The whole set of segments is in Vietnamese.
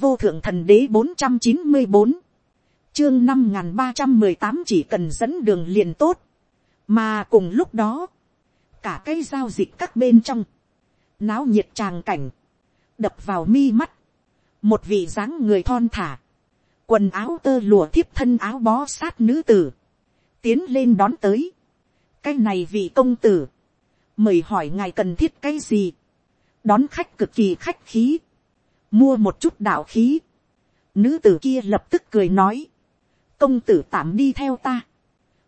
vô thượng thần đế bốn trăm chín mươi bốn, chương năm n ba trăm mười tám chỉ cần dẫn đường liền tốt, mà cùng lúc đó, cả cái giao dịch các bên trong, náo nhiệt tràng cảnh, đập vào mi mắt, một vị dáng người thon thả, quần áo tơ lùa thiếp thân áo bó sát nữ tử, tiến lên đón tới, cái này vị công tử, mời hỏi ngài cần thiết cái gì, đón khách cực kỳ khách khí, mua một chút đạo khí, nữ tử kia lập tức cười nói, công tử tạm đi theo ta,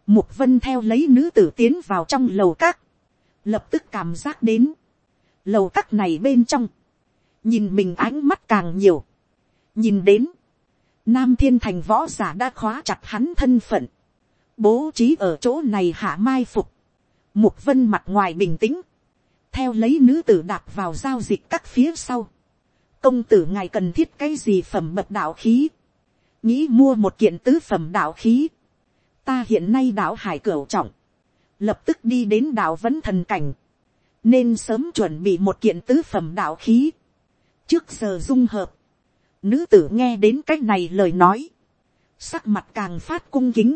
mục vân theo lấy nữ tử tiến vào trong lầu các, lập tức cảm giác đến, lầu các này bên trong, nhìn mình ánh mắt càng nhiều, nhìn đến, nam thiên thành võ giả đã khóa chặt hắn thân phận, bố trí ở chỗ này hạ mai phục, mục vân mặt ngoài bình tĩnh, theo lấy nữ tử đạp vào giao dịch các phía sau, công tử ngài cần thiết cái gì phẩm bậc đạo khí, nghĩ mua một kiện tứ phẩm đạo khí, ta hiện nay đạo hải cửu trọng, lập tức đi đến đạo vẫn thần cảnh, nên sớm chuẩn bị một kiện tứ phẩm đạo khí, trước giờ dung hợp, nữ tử nghe đến c á c h này lời nói, sắc mặt càng phát cung kính,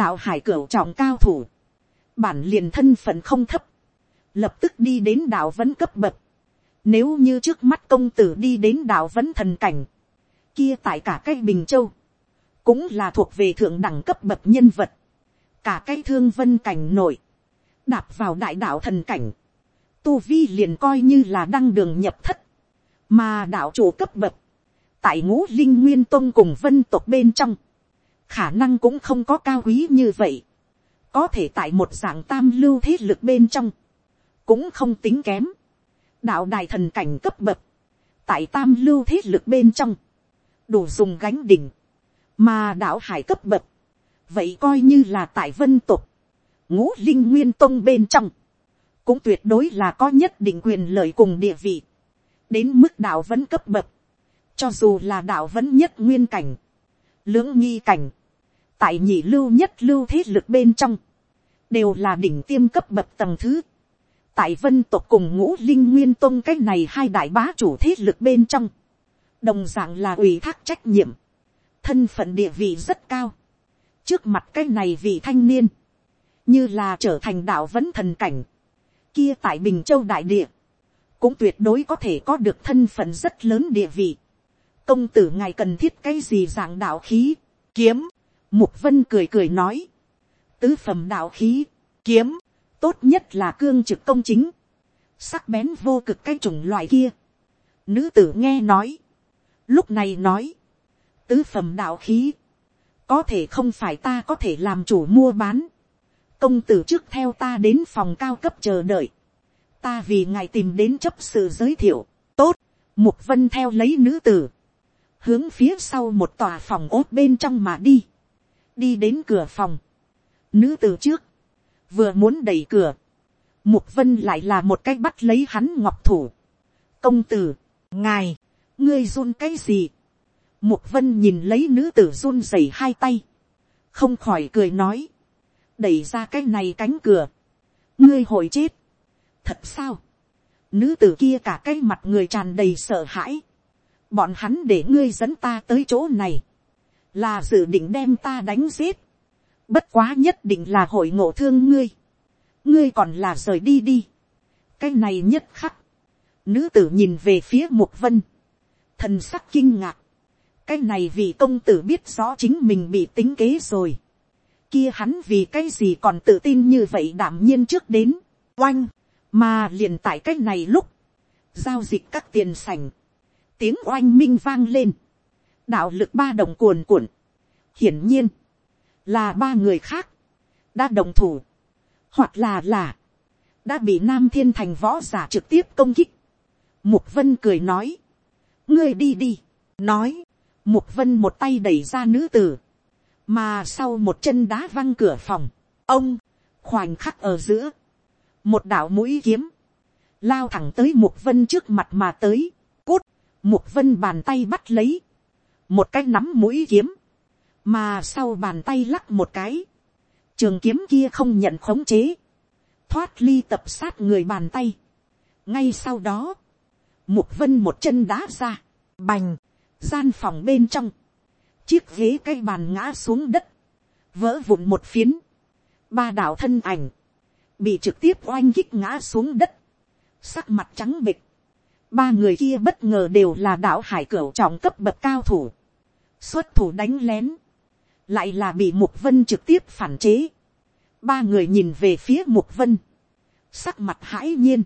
đạo hải cửu trọng cao thủ, bản liền thân phận không thấp, lập tức đi đến đạo vẫn cấp bậc, nếu như trước mắt công tử đi đến đạo vẫn thần cảnh, kia tại cả cái bình châu, cũng là thuộc về thượng đẳng cấp bậc nhân vật, cả cái thương vân cảnh nội, đạp vào đại đạo thần cảnh, tu vi liền coi như là đăng đường nhập thất, mà đạo chủ cấp bậc, tại ngũ linh nguyên tôn cùng vân tộc bên trong, khả năng cũng không có cao quý như vậy, có thể tại một dạng tam lưu thế lực bên trong, cũng không tính kém, đạo đài thần cảnh cấp bậc, tại tam lưu thế lực bên trong, đủ dùng gánh đỉnh, mà đạo hải cấp bậc, vậy coi như là tại vân tục, ngũ linh nguyên tông bên trong, cũng tuyệt đối là có nhất định quyền lợi cùng địa vị, đến mức đạo vẫn cấp bậc, cho dù là đạo vẫn nhất nguyên cảnh, lưỡng nghi cảnh, tại nhị lưu nhất lưu thế lực bên trong, đều là đỉnh tiêm cấp bậc tầng thứ tại vân tộc cùng ngũ linh nguyên tôn cái này hai đại bá chủ thế lực bên trong, đồng d ạ n g là ủy thác trách nhiệm, thân phận địa vị rất cao, trước mặt cái này vị thanh niên, như là trở thành đạo vẫn thần cảnh, kia tại bình châu đại địa, cũng tuyệt đối có thể có được thân phận rất lớn địa vị. Công tử ngài cần thiết cái gì dạng đạo khí, kiếm, mục vân cười cười nói, tứ phẩm đạo khí, kiếm, tốt nhất là cương trực công chính, sắc bén vô cực cái chủng loại kia. Nữ tử nghe nói, lúc này nói, tứ phẩm đạo khí, có thể không phải ta có thể làm chủ mua bán, công tử trước theo ta đến phòng cao cấp chờ đợi, ta vì ngài tìm đến chấp sự giới thiệu, tốt, mục vân theo lấy nữ tử, hướng phía sau một tòa phòng ốt bên trong mà đi, đi đến cửa phòng, nữ tử trước, vừa muốn đẩy cửa, mục vân lại là một cái bắt lấy hắn ngọc thủ, công tử, ngài, ngươi run cái gì, mục vân nhìn lấy nữ tử run rẩy hai tay, không khỏi cười nói, đẩy ra cái này cánh cửa, ngươi hồi chết, thật sao, nữ tử kia cả cái mặt người tràn đầy sợ hãi, bọn hắn để ngươi dẫn ta tới chỗ này, là dự định đem ta đánh giết, bất quá nhất định là hội ngộ thương ngươi, ngươi còn là rời đi đi, cái này nhất khắc, nữ tử nhìn về phía mục vân, thần sắc kinh ngạc, cái này vì công tử biết rõ chính mình bị tính kế rồi, kia hắn vì cái gì còn tự tin như vậy đảm nhiên trước đến, oanh, mà liền tại cái này lúc, giao dịch các tiền sảnh, tiếng oanh minh vang lên, đạo lực ba đồng cuồn cuộn, hiển nhiên, là ba người khác, đã đồng thủ, hoặc là là, đã bị nam thiên thành võ giả trực tiếp công kích. Mục vân cười nói, ngươi đi đi, nói, mục vân một tay đẩy ra nữ tử, mà sau một chân đá văng cửa phòng, ông, khoảnh khắc ở giữa, một đạo mũi kiếm, lao thẳng tới mục vân trước mặt mà tới, Mục vân bàn tay bắt lấy. Một cái nắm mũi kiếm. Mà sau bàn tay lắc một cái. Trường kiếm kia không nhận khống chế. Thoát ly tập sát người bàn tay. Ngay sau đó. Mục vân một chân đá ra. Bành. gian phòng bên trong, chiếc ghế cây bàn ngã xuống đất, vỡ vụn một phiến, ba đạo thân ảnh, bị trực tiếp oanh kích ngã xuống đất, sắc mặt trắng bịch, ba người kia bất ngờ đều là đạo hải cửu trọng cấp bậc cao thủ, xuất thủ đánh lén, lại là bị mục vân trực tiếp phản chế, ba người nhìn về phía mục vân, sắc mặt hãi nhiên,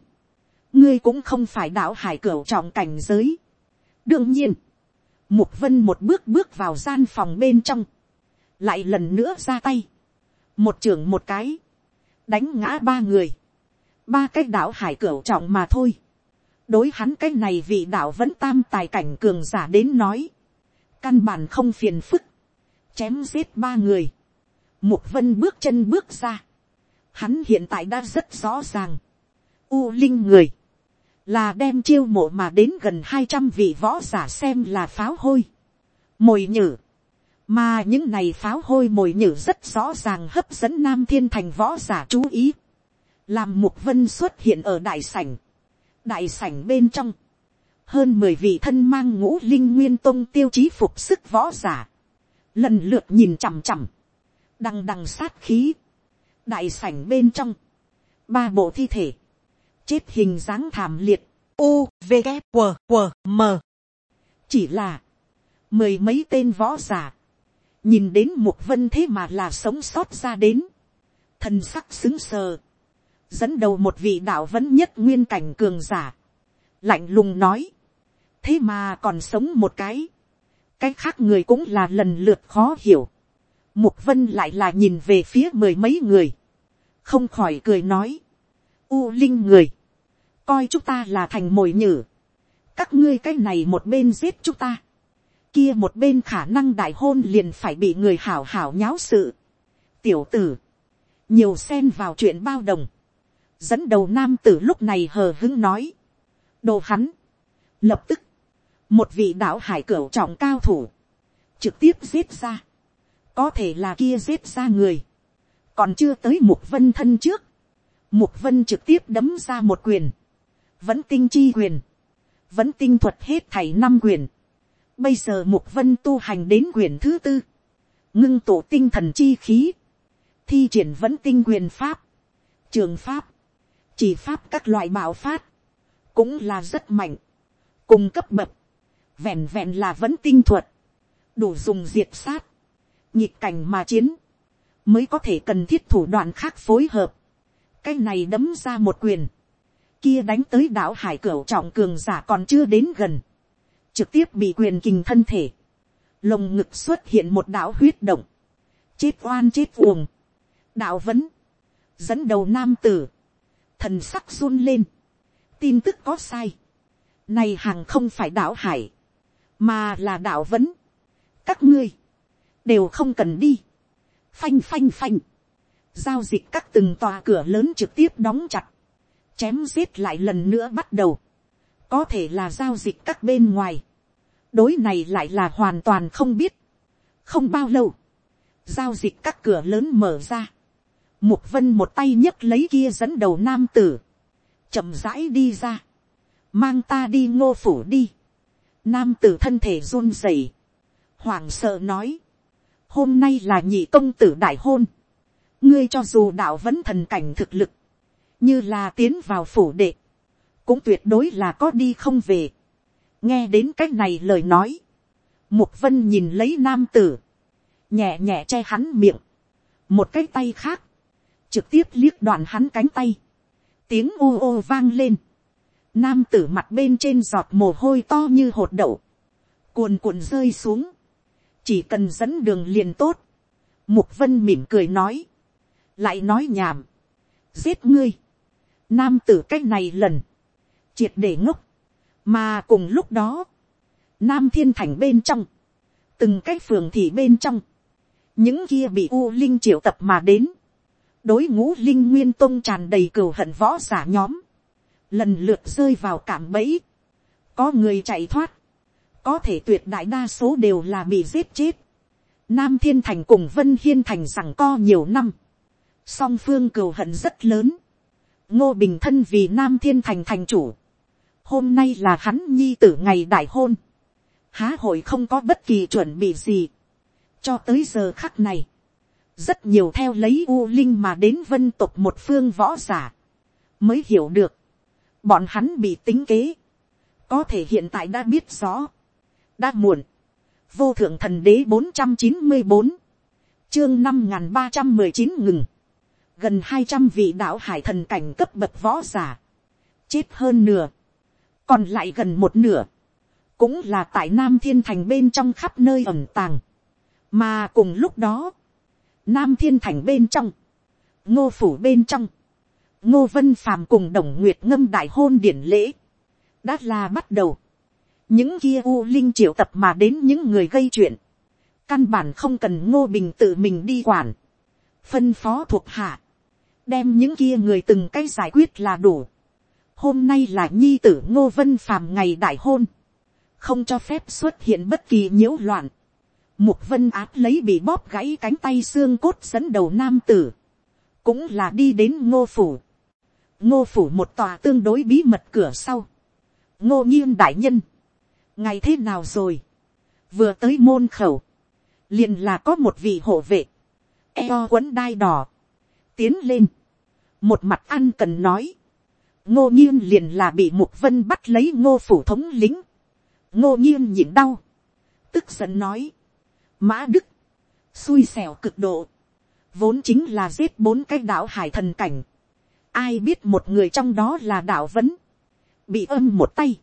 ngươi cũng không phải đạo hải cửa trọng cảnh giới. đương nhiên, mục vân một bước bước vào gian phòng bên trong, lại lần nữa ra tay, một trưởng một cái, đánh ngã ba người, ba cái đạo hải cửa trọng mà thôi. đối hắn cái này vị đạo vẫn tam tài cảnh cường giả đến nói, căn bản không phiền phức, chém giết ba người, mục vân bước chân bước ra, hắn hiện tại đã rất rõ ràng, u linh người, là đem chiêu mộ mà đến gần hai trăm vị võ giả xem là pháo hôi, mồi nhử, mà những này pháo hôi mồi nhử rất rõ ràng hấp dẫn nam thiên thành võ giả chú ý, làm mục vân xuất hiện ở đại sảnh, đại sảnh bên trong, hơn mười vị thân mang ngũ linh nguyên tông tiêu chí phục sức võ giả, lần lượt nhìn chằm chằm, đằng đằng sát khí, đại sảnh bên trong, ba bộ thi thể, chết hình dáng thảm liệt, u, v, g, q, q, m. chỉ là, mười mấy tên võ giả, nhìn đến một vân thế mà là sống sót ra đến, thân sắc xứng sờ, dẫn đầu một vị đạo vẫn nhất nguyên cảnh cường giả, lạnh lùng nói, thế mà còn sống một cái, cái khác người cũng là lần lượt khó hiểu, mục vân lại là nhìn về phía mười mấy người, không khỏi cười nói, u linh người, coi chúng ta là thành mồi nhử, các ngươi cái này một bên giết chúng ta, kia một bên khả năng đại hôn liền phải bị người hảo hảo nháo sự. tiểu tử, nhiều xen vào chuyện bao đồng, dẫn đầu nam tử lúc này hờ hứng nói, đồ hắn, lập tức, một vị đạo hải cửu trọng cao thủ, trực tiếp giết ra, có thể là kia giết ra người, còn chưa tới mục vân thân trước, mục vân trực tiếp đấm ra một quyền, vẫn tinh chi quyền, vẫn tinh thuật hết thảy năm quyền, bây giờ mục vân tu hành đến quyền thứ tư, ngưng tụ tinh thần chi khí, thi triển vẫn tinh quyền pháp, trường pháp, chỉ pháp các loại bảo phát, cũng là rất mạnh, cùng cấp bậc, vẹn vẹn là vẫn tinh thuật, đủ dùng diệt sát, nhịp cảnh mà chiến, mới có thể cần thiết thủ đoạn khác phối hợp, cái này đấm ra một quyền, kia đánh tới đảo hải cửu trọng cường giả còn chưa đến gần, trực tiếp bị quyền kình thân thể, lồng ngực xuất hiện một đảo huyết động, chết oan chết uồng, đạo vấn, dẫn đầu nam tử, thần sắc run lên, tin tức có sai, này hàng không phải đảo hải, mà là đạo vấn, các ngươi, đều không cần đi, phanh phanh phanh, giao dịch các từng tòa cửa lớn trực tiếp đóng chặt, chém giết lại lần nữa bắt đầu, có thể là giao dịch các bên ngoài, đối này lại là hoàn toàn không biết, không bao lâu, giao dịch các cửa lớn mở ra, mục vân một tay nhấc lấy kia dẫn đầu nam tử, chậm rãi đi ra, mang ta đi ngô phủ đi, nam tử thân thể run rẩy, hoảng sợ nói, hôm nay là nhị công tử đại hôn, ngươi cho dù đạo vẫn thần cảnh thực lực, như là tiến vào phủ đệ, cũng tuyệt đối là có đi không về. nghe đến c á c h này lời nói, mục vân nhìn lấy nam tử, nhẹ nhẹ che hắn miệng, một cái tay khác, trực tiếp liếc đoạn hắn cánh tay, tiếng ô ô vang lên, nam tử mặt bên trên giọt mồ hôi to như hột đậu, cuồn cuộn rơi xuống, chỉ cần dẫn đường liền tốt, mục vân mỉm cười nói, lại nói nhảm, giết ngươi, nam tử cách này lần, triệt để ngốc, mà cùng lúc đó, nam thiên thành bên trong, từng cái phường thị bên trong, những kia bị u linh triệu tập mà đến, đối ngũ linh nguyên tông tràn đầy cừu hận võ giả nhóm, lần lượt rơi vào cảm bẫy, có người chạy thoát, có thể tuyệt đại đa số đều là bị giết chết, nam thiên thành cùng vân hiên thành rằng co nhiều năm, song phương cừu hận rất lớn, ngô bình thân vì nam thiên thành thành chủ, hôm nay là hắn nhi tử ngày đại hôn, há hội không có bất kỳ chuẩn bị gì. cho tới giờ khắc này, rất nhiều theo lấy u linh mà đến vân tục một phương võ giả, mới hiểu được, bọn hắn bị tính kế, có thể hiện tại đã biết rõ, đã muộn, vô thượng thần đế bốn trăm chín mươi bốn, chương năm n g h n ba trăm mười chín ngừng, gần hai trăm vị đạo hải thần cảnh cấp bậc võ giả, chết hơn nửa, còn lại gần một nửa, cũng là tại nam thiên thành bên trong khắp nơi ẩm tàng, mà cùng lúc đó, nam thiên thành bên trong, ngô phủ bên trong, ngô vân phàm cùng đồng nguyệt ngâm đại hôn điển lễ, đã là bắt đầu, những kia u linh triệu tập mà đến những người gây chuyện, căn bản không cần ngô bình tự mình đi quản, phân phó thuộc hạ, đem những kia người từng cái giải quyết là đủ. hôm nay là nhi tử ngô vân phàm ngày đại hôn, không cho phép xuất hiện bất kỳ nhiễu loạn. mục vân áp lấy bị bóp gãy cánh tay xương cốt dẫn đầu nam tử, cũng là đi đến ngô phủ ngô phủ một tòa tương đối bí mật cửa sau. ngô nhiên đại nhân, ngày thế nào rồi, vừa tới môn khẩu, liền là có một vị hộ vệ, eo quấn đai đỏ, tiến lên, một mặt ăn cần nói, ngô nhiên liền là bị mục vân bắt lấy ngô phủ thống lính, ngô nhiên nhịn đau, tức giận nói, mã đức, xui xẻo cực độ, vốn chính là giết bốn cái đạo hải thần cảnh, ai biết một người trong đó là đạo vấn, bị âm một tay,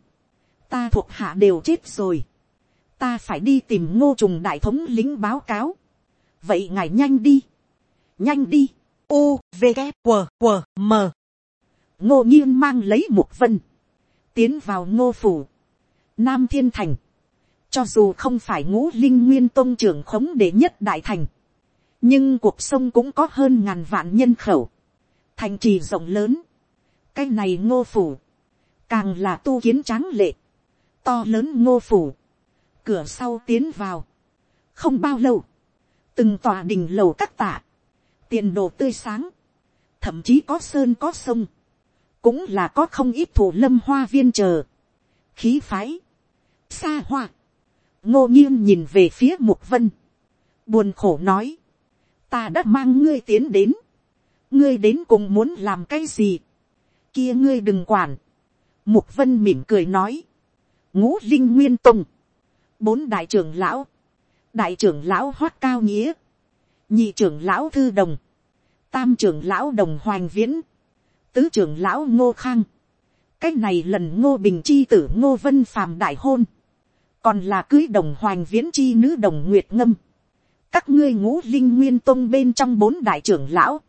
ta thuộc hạ đều chết rồi, ta phải đi tìm ngô trùng đại thống lính báo cáo, vậy ngài nhanh đi, nhanh đi, u v g q q m. Ngô nhiên mang lấy một vân, tiến vào ngô phủ, nam thiên thành, cho dù không phải ngũ linh nguyên tôn trưởng khống đệ nhất đại thành, nhưng cuộc sông cũng có hơn ngàn vạn nhân khẩu, thành trì rộng lớn, cái này ngô phủ, càng là tu kiến tráng lệ, to lớn ngô phủ, cửa sau tiến vào, không bao lâu, từng tòa đình lầu các tạ, tiền đồ tươi sáng, thậm chí có sơn có sông, cũng là có không ít thủ lâm hoa viên chờ, khí phái, xa hoa, ngô nghiêng nhìn về phía mục vân, buồn khổ nói, ta đã mang ngươi tiến đến, ngươi đến cùng muốn làm cái gì, kia ngươi đừng quản, mục vân mỉm cười nói, ngũ linh nguyên tùng, bốn đại trưởng lão, đại trưởng lão hoát cao nghĩa, nhị trưởng lão thư đồng, tam trưởng lão đồng hoành viễn, tứ trưởng lão ngô khang, cái này lần ngô bình chi tử ngô vân phàm đại hôn, còn là cưới đồng hoành viễn chi nữ đồng nguyệt ngâm, các ngươi ngũ linh nguyên tông bên trong bốn đại trưởng lão,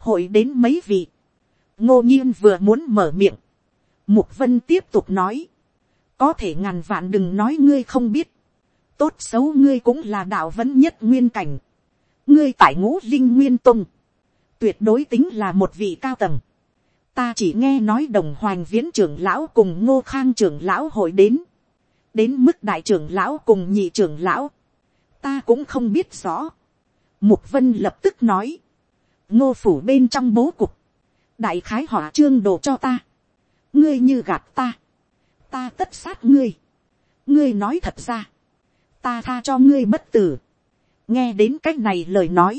hội đến mấy vị, ngô nhiên vừa muốn mở miệng, mục vân tiếp tục nói, có thể ngàn vạn đừng nói ngươi không biết, tốt xấu ngươi cũng là đạo vẫn nhất nguyên cảnh, ngươi tại ngũ linh nguyên tung, tuyệt đối tính là một vị cao tầng, ta chỉ nghe nói đồng hoành viễn trưởng lão cùng ngô khang trưởng lão hội đến, đến mức đại trưởng lão cùng nhị trưởng lão, ta cũng không biết rõ. Mục vân lập tức nói, ngô phủ bên trong bố cục, đại khái họ trương đồ cho ta, ngươi như gạt ta, ta tất sát ngươi. ngươi nói thật ra, ta tha cho ngươi bất tử. nghe đến c á c h này lời nói,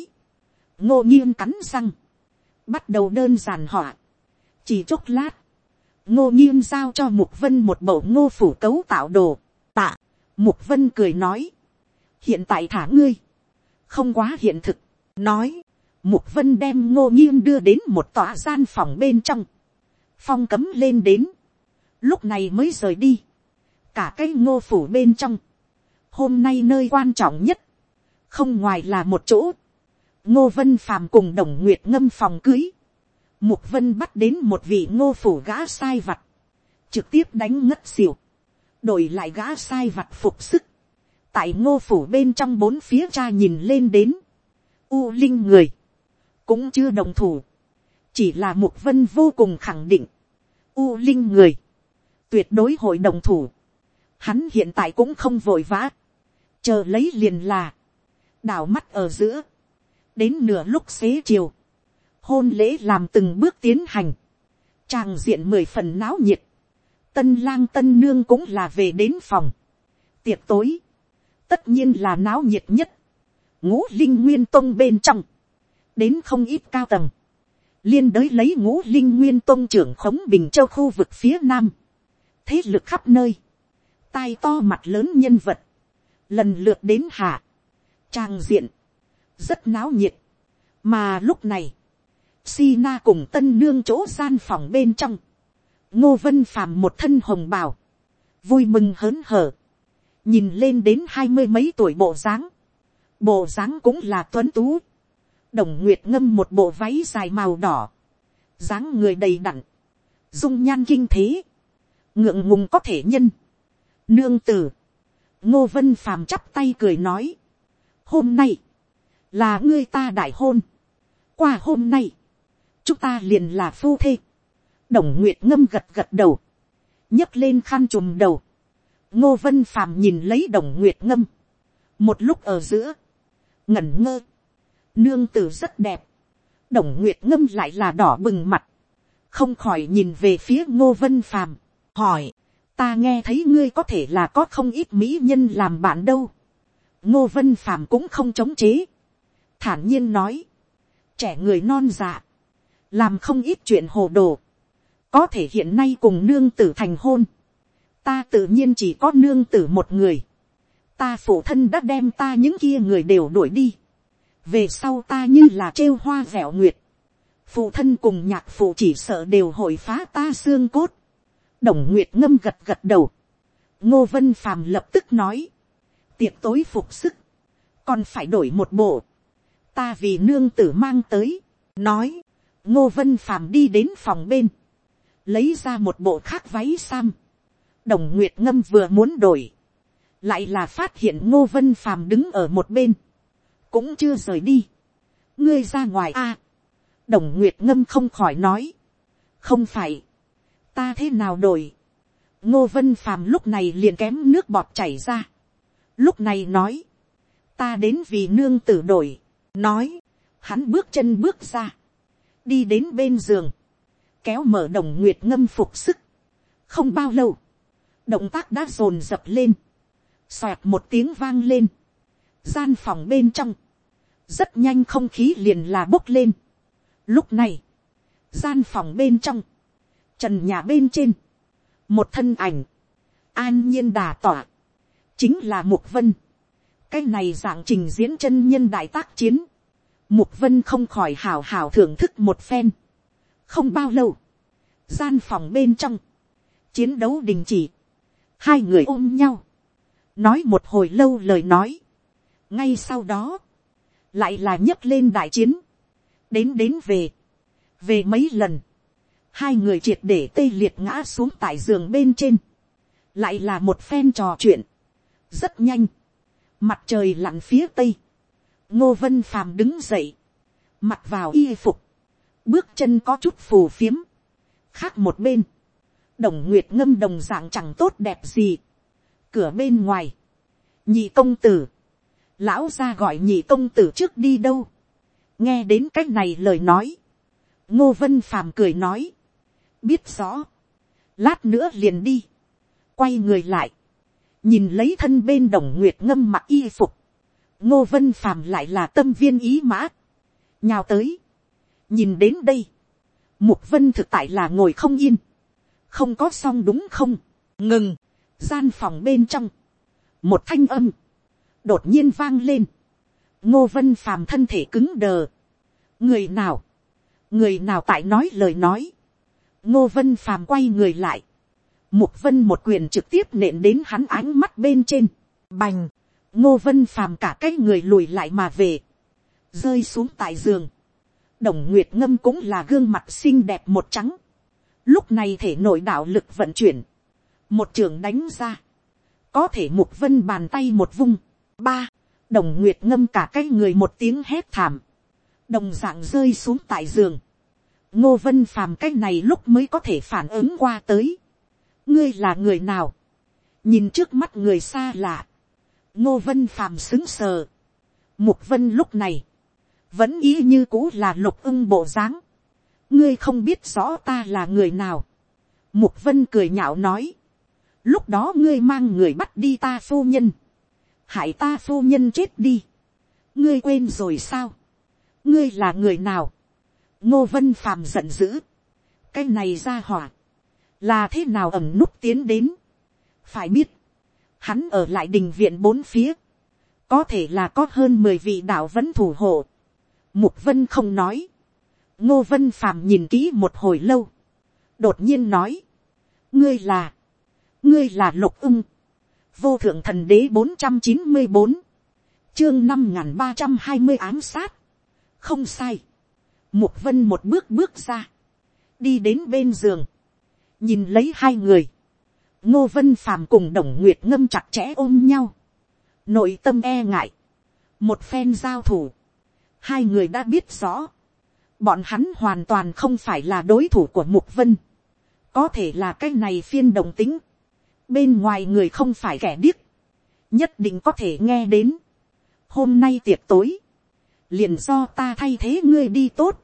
ngô nhiên cắn răng, bắt đầu đơn giản họ, chỉ chốc lát, ngô nhiên giao cho mục vân một bộ ngô phủ cấu tạo đồ, tạ, mục vân cười nói, hiện tại thả ngươi, không quá hiện thực, nói, mục vân đem ngô nhiên đưa đến một tòa gian phòng bên trong, phong cấm lên đến, lúc này mới rời đi, cả cái ngô phủ bên trong, hôm nay nơi quan trọng nhất, không ngoài là một chỗ, ngô vân phàm cùng đồng nguyệt ngâm phòng cưới, mục vân bắt đến một vị ngô phủ gã sai vặt, trực tiếp đánh ngất xỉu, đổi lại gã sai vặt phục sức, tại ngô phủ bên trong bốn phía cha nhìn lên đến, u linh người, cũng chưa đồng thủ, chỉ là mục vân vô cùng khẳng định, u linh người, tuyệt đối hội đồng thủ. Hắn hiện tại cũng không vội vã. Chờ lấy liền là. Đảo mắt ở giữa. Đến nửa lúc xế chiều. Hôn lễ làm từng bước tiến hành. Tràng diện mười phần náo nhiệt. Tân lang tân nương cũng là về đến phòng. tiệc tối, tất nhiên là náo nhiệt nhất, ngũ linh nguyên tông bên trong, đến không ít cao tầng, liên đới lấy ngũ linh nguyên tôn trưởng khống bình châu khu vực phía nam, thế lực khắp nơi, tai to mặt lớn nhân vật, lần lượt đến hạ, trang diện, rất náo nhiệt, mà lúc này, Sina cùng tân nương chỗ gian phòng bên trong, ngô vân phàm một thân hồng bào, vui mừng hớn hở, nhìn lên đến hai mươi mấy tuổi bộ dáng, bộ dáng cũng là tuấn tú, đồng nguyệt ngâm một bộ váy dài màu đỏ, dáng người đầy đặn, dung nhan kinh thế, ngượng ngùng có thể nhân, nương tử, ngô vân phàm chắp tay cười nói, hôm nay, là ngươi ta đại hôn, qua hôm nay, chúng ta liền là phu thê, đồng nguyệt ngâm gật gật đầu, nhấc lên khăn chùm đầu, ngô vân phàm nhìn lấy đồng nguyệt ngâm, một lúc ở giữa, ngẩn ngơ, nương tử rất đẹp, đồng nguyệt ngâm lại là đỏ bừng mặt, không khỏi nhìn về phía ngô vân phàm, hỏi, ta nghe thấy ngươi có thể là có không ít mỹ nhân làm bạn đâu, ngô vân phàm cũng không chống chế, thản nhiên nói, trẻ người non dạ, làm không ít chuyện hồ đồ, có thể hiện nay cùng nương tử thành hôn, ta tự nhiên chỉ có nương tử một người, ta phụ thân đã đem ta những kia người đều đuổi đi, về sau ta như là trêu hoa vẹo nguyệt, phụ thân cùng nhạc phụ chỉ sợ đều hội phá ta xương cốt, đồng nguyệt ngâm gật gật đầu, ngô vân phàm lập tức nói, tiệc tối phục sức, còn phải đổi một bộ, ta vì nương tử mang tới, nói, ngô vân phàm đi đến phòng bên, lấy ra một bộ khác váy sam, đồng nguyệt ngâm vừa muốn đổi, lại là phát hiện ngô vân phàm đứng ở một bên, cũng chưa rời đi, ngươi ra ngoài a, đồng nguyệt ngâm không khỏi nói, không phải, ta thế nào đổi, ngô vân phàm lúc này liền kém nước bọt chảy ra, lúc này nói, ta đến vì nương tử đổi, nói, hắn bước chân bước ra, đi đến bên giường, kéo mở đồng nguyệt ngâm phục sức, không bao lâu, động tác đã dồn dập lên, xoẹt một tiếng vang lên, gian phòng bên trong, rất nhanh không khí liền là bốc lên. Lúc này, gian phòng bên trong, trần nhà bên trên, một thân ảnh, an nhiên đà tỏa, chính là mục vân. cái này dạng trình diễn chân nhân đại tác chiến, mục vân không khỏi hào hào thưởng thức một phen. không bao lâu, gian phòng bên trong, chiến đấu đình chỉ, hai người ôm nhau, nói một hồi lâu lời nói, ngay sau đó, lại là nhấc lên đại chiến, đến đến về, về mấy lần, hai người triệt để tê liệt ngã xuống tại giường bên trên, lại là một phen trò chuyện, rất nhanh, mặt trời lặn phía tây, ngô vân phàm đứng dậy, mặc vào y phục, bước chân có chút phù phiếm, khác một bên, đồng nguyệt ngâm đồng dạng chẳng tốt đẹp gì, cửa bên ngoài, nhị công tử, lão ra gọi nhị công tử trước đi đâu, nghe đến c á c h này lời nói, ngô vân phàm cười nói, biết rõ, lát nữa liền đi, quay người lại, nhìn lấy thân bên đồng nguyệt ngâm mặc y phục, ngô vân phàm lại là tâm viên ý mã, nhào tới, nhìn đến đây, mục vân thực tại là ngồi không yên, không có xong đúng không, ngừng, gian phòng bên trong, một thanh âm, đột nhiên vang lên, ngô vân phàm thân thể cứng đờ, người nào, người nào tại nói lời nói, ngô vân phàm quay người lại, mục vân một quyền trực tiếp nện đến hắn ánh mắt bên trên, bành, ngô vân phàm cả cái người lùi lại mà về, rơi xuống tại giường, đồng nguyệt ngâm cũng là gương mặt xinh đẹp một trắng, lúc này thể nội đạo lực vận chuyển, một trường đánh ra, có thể mục vân bàn tay một vung, ba, đồng nguyệt ngâm cả cái người một tiếng hét thảm, đồng dạng rơi xuống tại giường, ngô vân phàm cái này lúc mới có thể phản ứng qua tới, ngươi là người nào, nhìn trước mắt người xa lạ, ngô vân phàm xứng sờ, mục vân lúc này, vẫn ý như cũ là lục ưng bộ dáng, ngươi không biết rõ ta là người nào, mục vân cười nhạo nói, lúc đó ngươi mang người bắt đi ta phu nhân, hại ta phu nhân chết đi, ngươi quên rồi sao, ngươi là người nào, ngô vân phàm giận dữ, cái này ra hỏa, là thế nào ẩm núp tiến đến, phải biết, hắn ở lại đình viện bốn phía, có thể là có hơn mười vị đạo vẫn thủ hộ, mục vân không nói, ngô vân phàm nhìn kỹ một hồi lâu, đột nhiên nói, ngươi là, ngươi là lục ưng, vô thượng thần đế bốn trăm chín mươi bốn, chương năm n g h n ba trăm hai mươi ám sát, không sai, mục vân một bước bước ra, đi đến bên giường, nhìn lấy hai người, ngô vân phàm cùng đồng nguyệt ngâm chặt chẽ ôm nhau, nội tâm e ngại, một phen giao thủ, hai người đã biết rõ, bọn hắn hoàn toàn không phải là đối thủ của mục vân, có thể là cái này phiên đồng tính, bên ngoài người không phải kẻ điếc, nhất định có thể nghe đến. hôm nay tiệc tối, liền do ta thay thế ngươi đi tốt.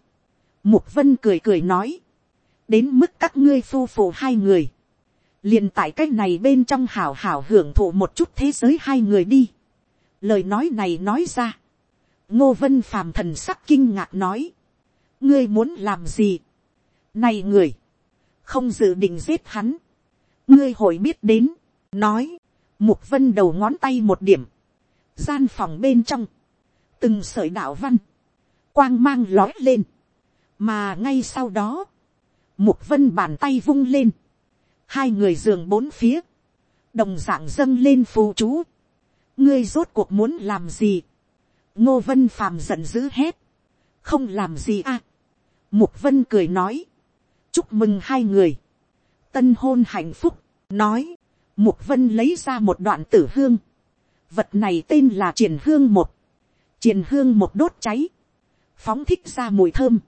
mục vân cười cười nói, đến mức các ngươi phu phụ hai người, liền tại cái này bên trong hảo hảo hưởng thụ một chút thế giới hai người đi. lời nói này nói ra, ngô vân phàm thần sắc kinh ngạc nói, ngươi muốn làm gì. này người, không dự định giết hắn, ngươi hội biết đến, nói, mục vân đầu ngón tay một điểm, gian phòng bên trong, từng sợi đạo văn, quang mang lói lên, mà ngay sau đó, mục vân bàn tay vung lên, hai người giường bốn phía, đồng d ạ n g dâng lên phù chú, ngươi rốt cuộc muốn làm gì, ngô vân phàm giận dữ hết, không làm gì à, mục vân cười nói, chúc mừng hai người, tân hôn hạnh phúc, nói, mục vân lấy ra một đoạn tử hương, vật này tên là triền hương một, triền hương một đốt cháy, phóng thích ra mùi thơm,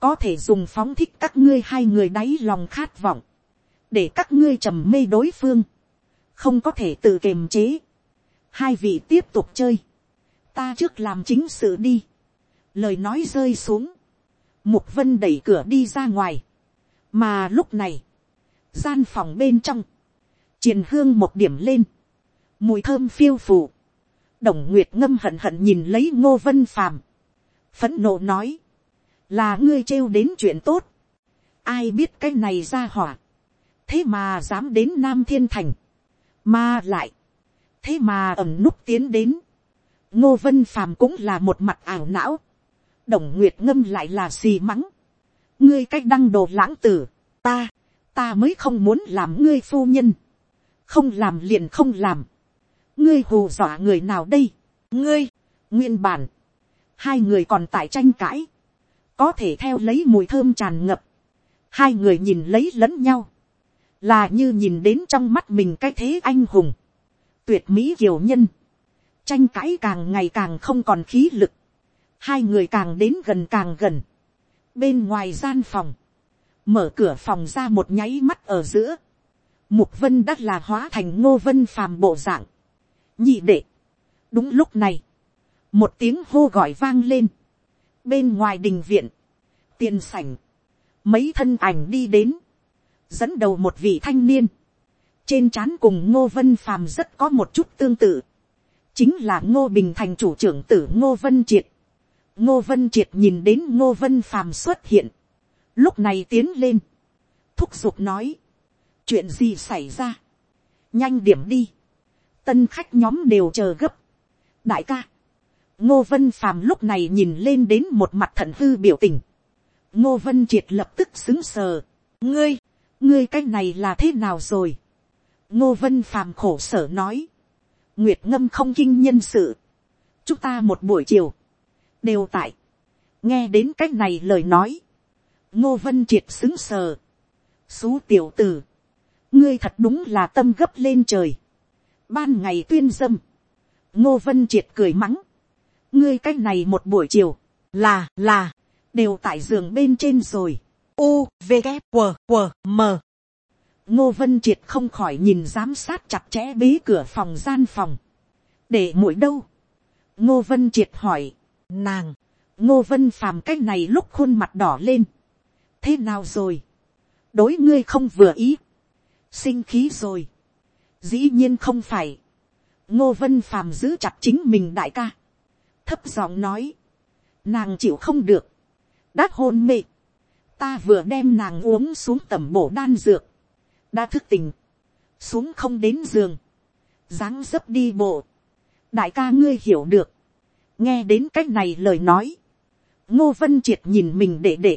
có thể dùng phóng thích các ngươi hai người đáy lòng khát vọng, để các ngươi trầm mê đối phương, không có thể tự kiềm chế, hai vị tiếp tục chơi, ta trước làm chính sự đi, lời nói rơi xuống, mục vân đẩy cửa đi ra ngoài, mà lúc này, gian phòng bên trong, triền hương một điểm lên, mùi thơm phiêu phù, đồng nguyệt ngâm hận hận nhìn lấy ngô vân phàm, phẫn nộ nói, là ngươi trêu đến chuyện tốt, ai biết cái này ra hỏa, thế mà dám đến nam thiên thành, mà lại, thế mà ẩm núp tiến đến, ngô vân phàm cũng là một mặt ảo não, đồng nguyệt ngâm lại là xì mắng, ngươi cách đăng đồ lãng tử, ta, ta mới không muốn làm ngươi phu nhân, không làm liền không làm, ngươi hù dọa người nào đây, ngươi, nguyên bản, hai người còn tại tranh cãi, có thể theo lấy mùi thơm tràn ngập, hai người nhìn lấy lẫn nhau, là như nhìn đến trong mắt mình cái thế anh hùng, tuyệt mỹ kiều nhân, tranh cãi càng ngày càng không còn khí lực, hai người càng đến gần càng gần, bên ngoài gian phòng, mở cửa phòng ra một nháy mắt ở giữa, mục vân đã là hóa thành ngô vân phàm bộ dạng, nhị đệ, đúng lúc này, một tiếng hô gọi vang lên, bên ngoài đình viện, tiền sảnh, mấy thân ảnh đi đến, dẫn đầu một vị thanh niên, trên trán cùng ngô vân phàm rất có một chút tương tự, chính là ngô bình thành chủ trưởng tử ngô vân triệt, ngô vân triệt nhìn đến ngô vân phàm xuất hiện, lúc này tiến lên, thúc giục nói, chuyện gì xảy ra, nhanh điểm đi, tân khách nhóm đều chờ gấp, đại ca, ngô vân phàm lúc này nhìn lên đến một mặt thận hư biểu tình, ngô vân triệt lập tức xứng sờ, ngươi, ngươi cái này là thế nào rồi, ngô vân phàm khổ sở nói, nguyệt ngâm không kinh nhân sự, chúng ta một buổi chiều, đều tại, nghe đến cái này lời nói, ngô vân triệt xứng sờ, xú tiểu tử, ngươi thật đúng là tâm gấp lên trời, ban ngày tuyên dâm, ngô vân triệt cười mắng, ngươi cách này một buổi chiều, là là, đều tại giường bên trên rồi, u v g W, W, m. Ngô vân triệt không khỏi nhìn giám sát chặt chẽ bế cửa phòng gian phòng, để mũi đâu, ngô vân triệt hỏi, nàng, ngô vân phàm cách này lúc khuôn mặt đỏ lên, thế nào rồi, đối ngươi không vừa ý, sinh khí rồi, dĩ nhiên không phải, ngô vân phàm giữ chặt chính mình đại ca, thấp giọng nói, nàng chịu không được, đã hôn mê, ta vừa đem nàng uống xuống tẩm bổ đan dược, đã thức tình, xuống không đến giường, dáng dấp đi bộ, đại ca ngươi hiểu được, nghe đến c á c h này lời nói, ngô vân triệt nhìn mình để để,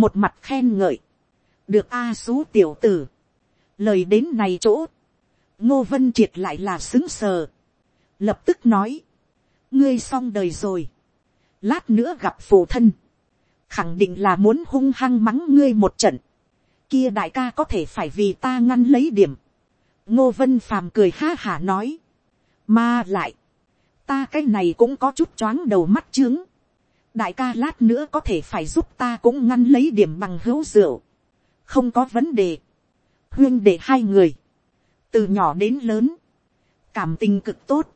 một mặt khen ngợi, được a xú tiểu tử, lời đến này chỗ, ngô vân triệt lại là xứng sờ, lập tức nói, ngươi xong đời rồi, lát nữa gặp phụ thân, khẳng định là muốn hung hăng mắng ngươi một trận, kia đại ca có thể phải vì ta ngăn lấy điểm, ngô vân phàm cười ha hả nói, mà lại, ta cái này cũng có chút choáng đầu mắt trướng đại ca lát nữa có thể phải giúp ta cũng ngăn lấy điểm bằng hữu rượu. không có vấn đề. huyên để hai người, từ nhỏ đến lớn, cảm tình cực tốt.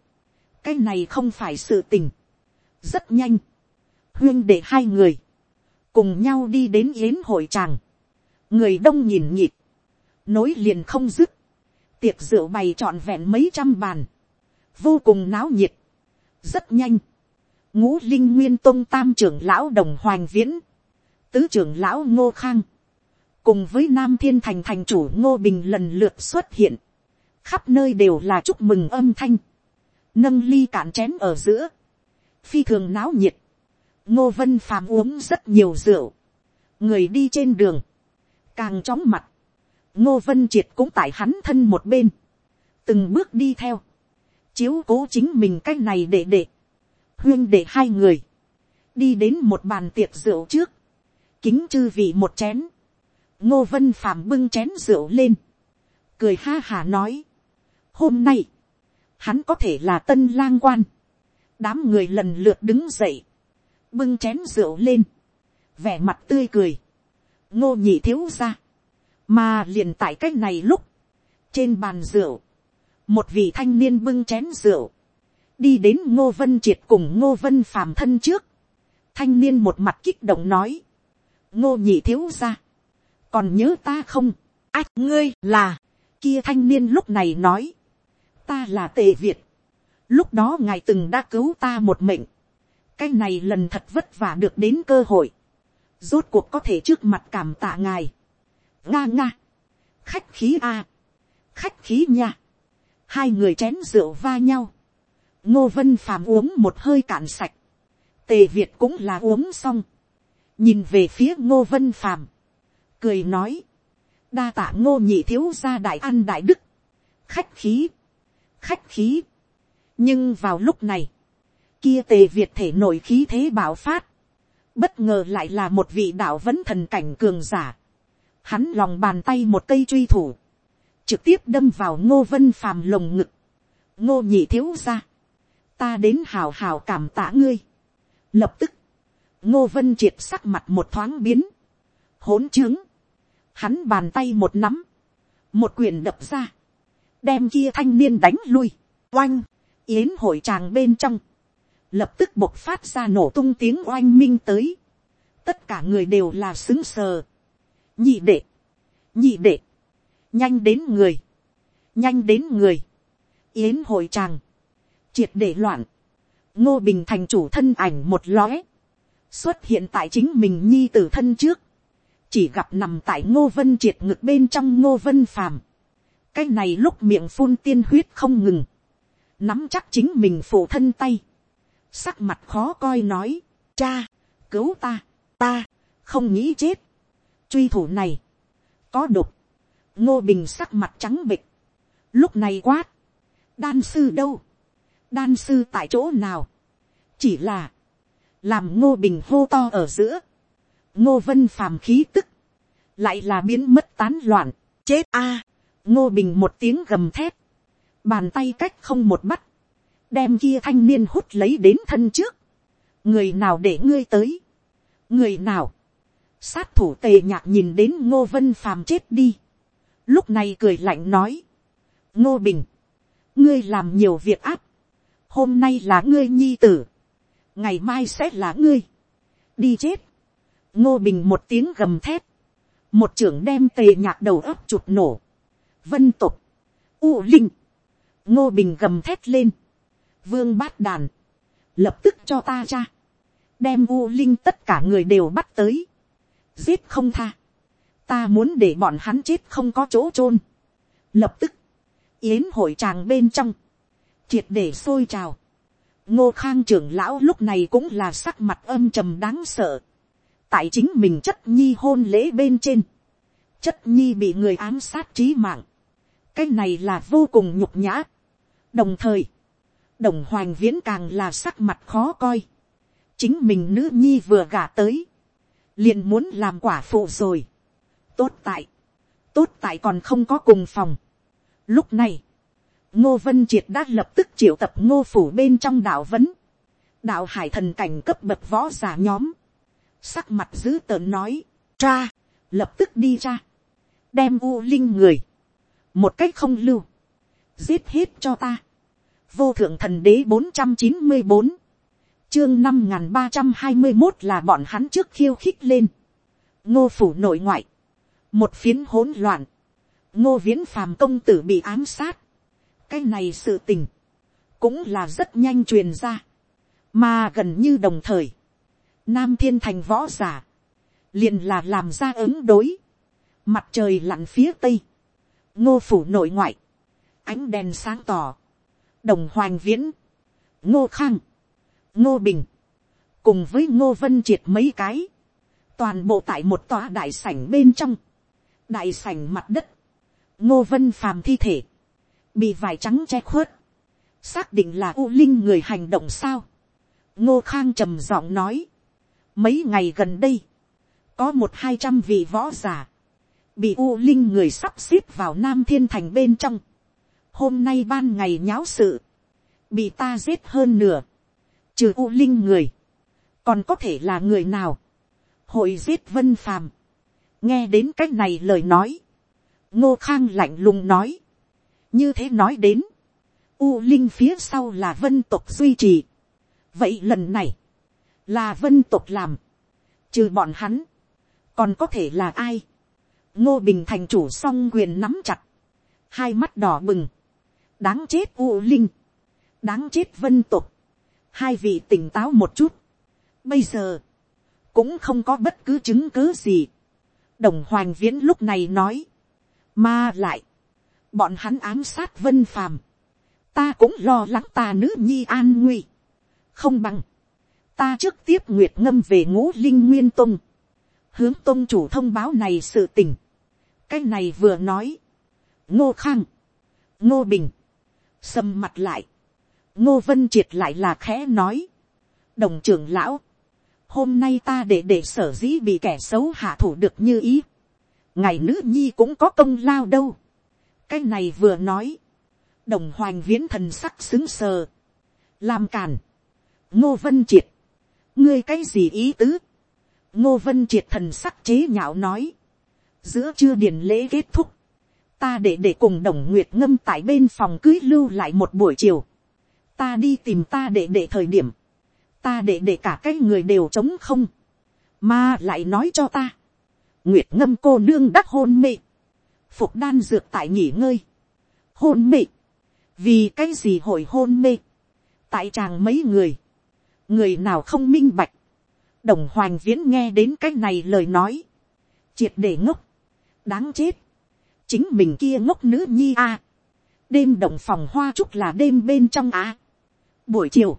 cái này không phải sự tình. rất nhanh. huyên để hai người, cùng nhau đi đến yến hội tràng. người đông nhìn nhịp, nối liền không dứt. tiệc rượu bày trọn vẹn mấy trăm bàn, vô cùng náo nhiệt rất nhanh, ngũ linh nguyên tôn tam trưởng lão đồng hoành viễn, tứ trưởng lão ngô khang, cùng với nam thiên thành thành chủ ngô bình lần lượt xuất hiện, khắp nơi đều là chúc mừng âm thanh, nâng ly cạn chén ở giữa, phi thường náo nhiệt, ngô vân phàm uống rất nhiều rượu, người đi trên đường, càng chóng mặt, ngô vân triệt cũng tại hắn thân một bên, từng bước đi theo, chiếu cố chính mình cái này để để, huyên để hai người, đi đến một bàn tiệc rượu trước, kính chư vị một chén, ngô vân phàm bưng chén rượu lên, cười ha hà nói, hôm nay, hắn có thể là tân lang quan, đám người lần lượt đứng dậy, bưng chén rượu lên, vẻ mặt tươi cười, ngô nhị thiếu ra, mà liền tại cái này lúc, trên bàn rượu, một vị thanh niên bưng chén rượu, đi đến ngô vân triệt cùng ngô vân phàm thân trước, thanh niên một mặt kích động nói, ngô nhị thiếu ra, còn nhớ ta không, ách ngươi là, kia thanh niên lúc này nói, ta là tề việt, lúc đó ngài từng đã cứu ta một mệnh, cái này lần thật vất vả được đến cơ hội, rốt cuộc có thể trước mặt cảm tạ ngài, nga nga, khách khí a, khách khí nha, hai người chén rượu va nhau, ngô vân phàm uống một hơi cạn sạch, tề việt cũng là uống xong, nhìn về phía ngô vân phàm, cười nói, đa tạ ngô nhị thiếu gia đại ăn đại đức, khách khí, khách khí, nhưng vào lúc này, kia tề việt thể nổi khí thế bảo phát, bất ngờ lại là một vị đạo vẫn thần cảnh cường giả, hắn lòng bàn tay một cây truy thủ, trực tiếp đâm vào ngô vân phàm lồng ngực, ngô nhị thiếu ra, ta đến hào hào cảm tạ ngươi. Lập tức, ngô vân triệt sắc mặt một thoáng biến, hỗn trướng, hắn bàn tay một nắm, một quyền đập ra, đem kia thanh niên đánh lui, oanh, yến hội tràng bên trong, lập tức bộc phát ra nổ tung tiếng oanh minh tới, tất cả người đều là xứng sờ, nhị đệ, nhị đệ, nhanh đến người, nhanh đến người, yến hội tràng, triệt để loạn, ngô bình thành chủ thân ảnh một lóe, xuất hiện tại chính mình nhi t ử thân trước, chỉ gặp nằm tại ngô vân triệt ngực bên trong ngô vân phàm, cái này lúc miệng phun tiên huyết không ngừng, nắm chắc chính mình phụ thân tay, sắc mặt khó coi nói, cha, cứu ta, ta, không nghĩ chết, truy thủ này, có độc, ngô bình sắc mặt trắng bịch, lúc này quát, đan sư đâu, đan sư tại chỗ nào, chỉ là, làm ngô bình hô to ở giữa, ngô vân phàm khí tức, lại là biến mất tán loạn, chết a, ngô bình một tiếng gầm thép bàn tay cách không một bắt, đem kia thanh niên hút lấy đến thân trước, người nào để ngươi tới, người nào, sát thủ tề nhạc nhìn đến ngô vân phàm chết đi, lúc này cười lạnh nói, ngô bình, ngươi làm nhiều việc áp, hôm nay là ngươi nhi tử, ngày mai sẽ là ngươi, đi chết, ngô bình một tiếng gầm thép, một trưởng đem tề nhạc đầu ấp chụp nổ, vân tục, U Linh. Ngô Bình gầm thét lên. Vương bát đàn. Lập tức cho ta cha. Đem U Linh tất cả người đều bắt tới. Giết không tha. Ta muốn để bọn hắn chết không có chỗ chôn Lập tức. Yến hội tràng bên trong. Triệt để sôi trào. Ngô Khang trưởng lão lúc này cũng là sắc mặt âm trầm đáng sợ. Tại chính mình chất nhi hôn lễ bên trên. Chất nhi bị người ám sát trí mạng. Cái này là vô cùng nhục nhã. Đồng thời, đồng hoành viễn càng là sắc mặt khó coi. Chính mình nữ nhi vừa gả tới. liền muốn làm quả phụ rồi. Tốt tại. Tốt tại còn không có cùng phòng. Lúc này ngô vân triệt đã lập tức triệu tập ngô phủ bên trong đạo vấn, đạo hải thần cảnh cấp bậc võ giả nhóm, sắc mặt dữ tợn nói, cha, lập tức đi cha, đem u linh người, một cách không lưu, giết hết cho ta, vô thượng thần đế bốn trăm chín mươi bốn, chương năm n g h n ba trăm hai mươi một là bọn hắn trước khiêu khích lên, ngô phủ nội ngoại, một phiến hỗn loạn, ngô viễn phàm công tử bị ám sát, cái này sự tình, cũng là rất nhanh truyền ra, mà gần như đồng thời, nam thiên thành võ giả, liền là làm ra ứng đối, mặt trời lặn phía tây, ngô phủ nội ngoại, ánh đèn sáng tỏ, đồng hoàng viễn, ngô khang, ngô bình, cùng với ngô vân triệt mấy cái, toàn bộ tại một tòa đại sảnh bên trong, đại sảnh mặt đất, ngô vân phàm thi thể, bị vải trắng che khuất, xác định là u linh người hành động sao. ngô khang trầm giọng nói, mấy ngày gần đây, có một hai trăm vị võ g i ả bị u linh người sắp xếp vào nam thiên thành bên trong. hôm nay ban ngày nháo sự, bị ta giết hơn nửa, trừ u linh người, còn có thể là người nào, hội giết vân phàm, nghe đến c á c h này lời nói, ngô khang lạnh lùng nói, như thế nói đến, u linh phía sau là vân tộc duy trì. vậy lần này, là vân tộc làm, trừ bọn hắn, còn có thể là ai. ngô bình thành chủ song quyền nắm chặt, hai mắt đỏ bừng, đáng chết u linh, đáng chết vân tộc, hai vị tỉnh táo một chút, bây giờ, cũng không có bất cứ chứng cứ gì. đồng hoàng viễn lúc này nói, mà lại, bọn hắn ám sát vân phàm, ta cũng lo lắng ta nữ nhi an nguy, không bằng, ta trước tiếp nguyệt ngâm về ngũ linh nguyên tông, hướng tôn chủ thông báo này sự tình, cái này vừa nói, ngô khang, ngô bình, sầm mặt lại, ngô vân triệt lại là khẽ nói, đồng trưởng lão, hôm nay ta để để sở dĩ bị kẻ xấu hạ thủ được như ý, ngày nữ nhi cũng có công lao đâu, cái này vừa nói, đồng hoành viễn thần sắc xứng sờ, làm càn, ngô vân triệt, ngươi cái gì ý tứ, ngô vân triệt thần sắc chế nhạo nói, giữa chưa điển lễ kết thúc, ta để để cùng đồng nguyệt ngâm tại bên phòng cưới lưu lại một buổi chiều, ta đi tìm ta để để thời điểm, ta để để cả cái người đều trống không, mà lại nói cho ta, nguyệt ngâm cô nương đắc hôn mê, phục đan dược tại nghỉ ngơi, hôn mê, vì cái gì hội hôn mê, tại chàng mấy người, người nào không minh bạch, đồng hoàng viễn nghe đến cái này lời nói, triệt để ngốc, đáng chết, chính mình kia ngốc nữ nhi a, đêm động phòng hoa trúc là đêm bên trong a, buổi chiều,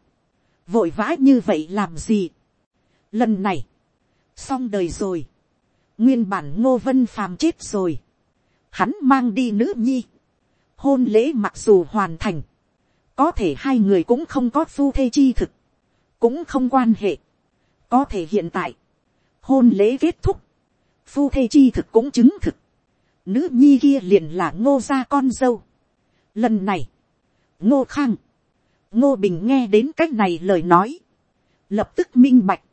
vội vã như vậy làm gì, lần này, xong đời rồi, nguyên bản ngô vân phàm chết rồi, hắn mang đi nữ nhi. Hôn lễ mặc dù hoàn thành, có thể hai người cũng không có phu thê chi thực, cũng không quan hệ. Có thể hiện tại, hôn lễ kết thúc, phu thê chi thực cũng chứng thực. Nữ nhi kia liền là ngô gia con dâu. Lần này, ngô khang, ngô bình nghe đến c á c h này lời nói, lập tức minh bạch,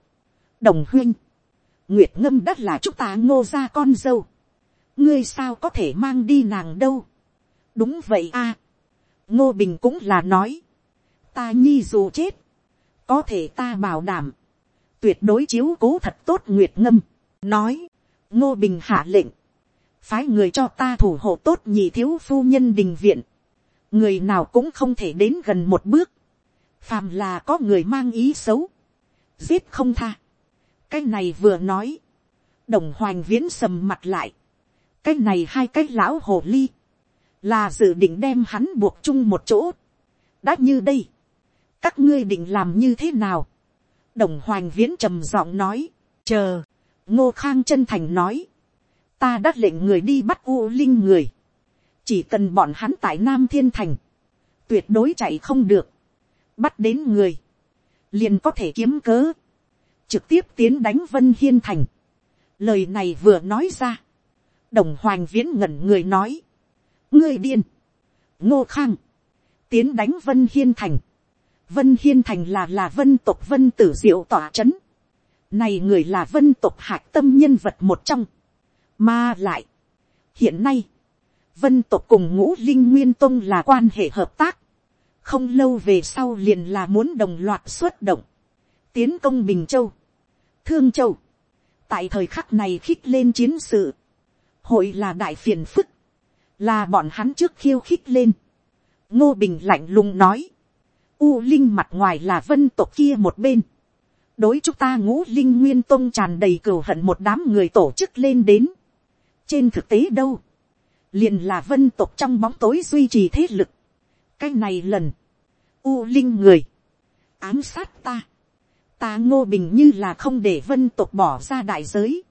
đồng huyên, nguyệt ngâm đất là chúng ta ngô gia con dâu ngươi sao có thể mang đi nàng đâu. đúng vậy a. ngô bình cũng là nói. ta nhi dù chết. có thể ta bảo đảm. tuyệt đối chiếu cố thật tốt nguyệt ngâm. nói. ngô bình hạ lệnh. phái người cho ta thủ hộ tốt nhị thiếu phu nhân đình viện. người nào cũng không thể đến gần một bước, phàm là có người mang ý xấu, giết không tha. cái này vừa nói, đồng hoành viễn sầm mặt lại, cái này hai cái lão hồ ly, là dự định đem hắn buộc chung một chỗ. đã như đây, các ngươi định làm như thế nào. đồng hoành viễn trầm giọng nói, chờ, ngô khang chân thành nói, ta đã lệnh người đi bắt u linh người, chỉ cần bọn hắn tại nam thiên thành, tuyệt đối chạy không được, bắt đến người, liền có thể kiếm cớ, trực tiếp tiến đánh vân hiên thành. lời này vừa nói ra, đồng hoành viễn ngẩn người nói, ngươi điên, ngô khang, tiến đánh vân hiên thành, vân hiên thành là là vân tộc vân tử diệu tỏa c h ấ n này người là vân tộc hạc tâm nhân vật một trong, mà lại, hiện nay, vân tộc cùng ngũ linh nguyên tông là quan hệ hợp tác, không lâu về sau liền là muốn đồng loạt xuất động, tiến công bình châu, thương châu, tại thời khắc này khích lên chiến sự, hội là đại phiền phức, là bọn hắn trước khiêu khích lên. ngô bình lạnh lùng nói, u linh mặt ngoài là vân tộc kia một bên, đối chúng ta ngũ linh nguyên tôn tràn đầy cừu hận một đám người tổ chức lên đến. trên thực tế đâu, liền là vân tộc trong bóng tối duy trì thế lực. cái này lần, u linh người, ám sát ta, ta ngô bình như là không để vân tộc bỏ ra đại giới,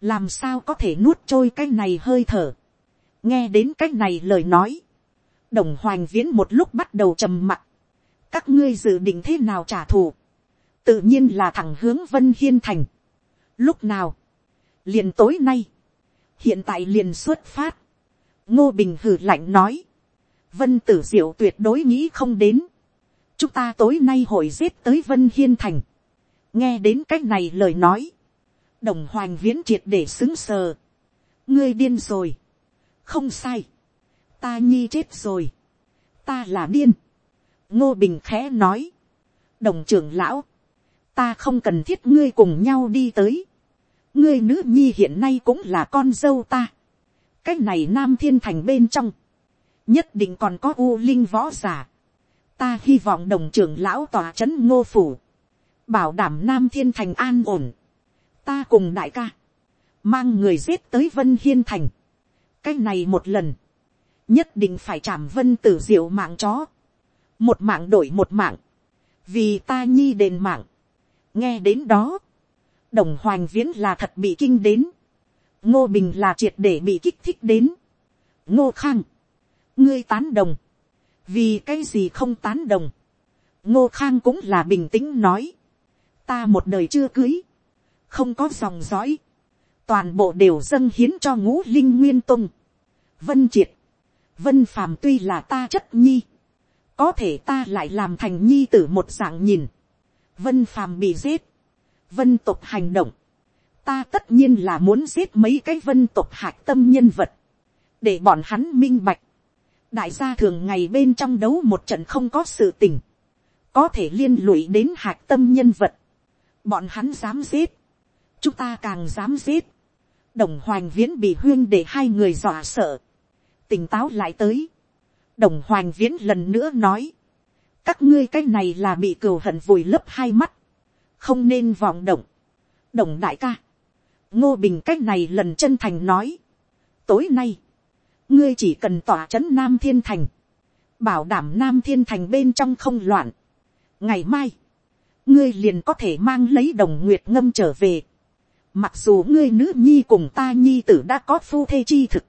làm sao có thể nuốt trôi cái này hơi thở? Nghe đến cái này lời nói, đồng hoành viễn một lúc bắt đầu trầm mặt. các ngươi dự định thế nào trả thù, tự nhiên là thẳng hướng vân hiên thành. lúc nào, liền tối nay, hiện tại liền xuất phát, ngô bình hử lạnh nói, vân tử diệu tuyệt đối nghĩ không đến, chúng ta tối nay hội giết tới vân hiên thành, nghe đến c á c h này lời nói, đồng hoành viễn triệt để xứng sờ, ngươi điên rồi, không sai, ta nhi chết rồi, ta là điên, ngô bình khẽ nói, đồng trưởng lão, ta không cần thiết ngươi cùng nhau đi tới, ngươi nữ nhi hiện nay cũng là con dâu ta, cái này nam thiên thành bên trong, nhất định còn có u linh võ giả, ta hy vọng đồng trưởng lão tòa c h ấ n ngô phủ, bảo đảm nam thiên thành an ổn, ta cùng đại ca, mang người giết tới vân hiên thành, cái này một lần, nhất định phải chạm vân tử diệu mạng chó, một mạng đổi một mạng, vì ta nhi đền mạng, nghe đến đó, đồng hoành viễn là thật bị kinh đến, ngô bình là triệt để bị kích thích đến, ngô khang, ngươi tán đồng, vì cái gì không tán đồng, ngô khang cũng là bình tĩnh nói, ta một đời chưa cưới, không có dòng dõi, toàn bộ đều dâng hiến cho ngũ linh nguyên tung. vân triệt, vân phàm tuy là ta chất nhi, có thể ta lại làm thành nhi tử một dạng nhìn, vân phàm bị giết, vân tục hành động, ta tất nhiên là muốn giết mấy cái vân tục hạc tâm nhân vật, để bọn hắn minh bạch, đại gia thường ngày bên trong đấu một trận không có sự tình, có thể liên lụy đến hạc tâm nhân vật, bọn hắn dám giết, chúng ta càng dám giết, đồng hoành viễn bị huyên để hai người dọa sợ, tỉnh táo lại tới, đồng hoành viễn lần nữa nói, các ngươi cái này là bị cừu hận vùi lấp hai mắt, không nên vọng động, đồng đại ca, ngô bình cái này lần chân thành nói, tối nay, ngươi chỉ cần tỏa c h ấ n nam thiên thành, bảo đảm nam thiên thành bên trong không loạn, ngày mai, ngươi liền có thể mang lấy đồng nguyệt ngâm trở về, Mặc dù ngươi nữ nhi cùng ta nhi tử đã có phu thê chi thực.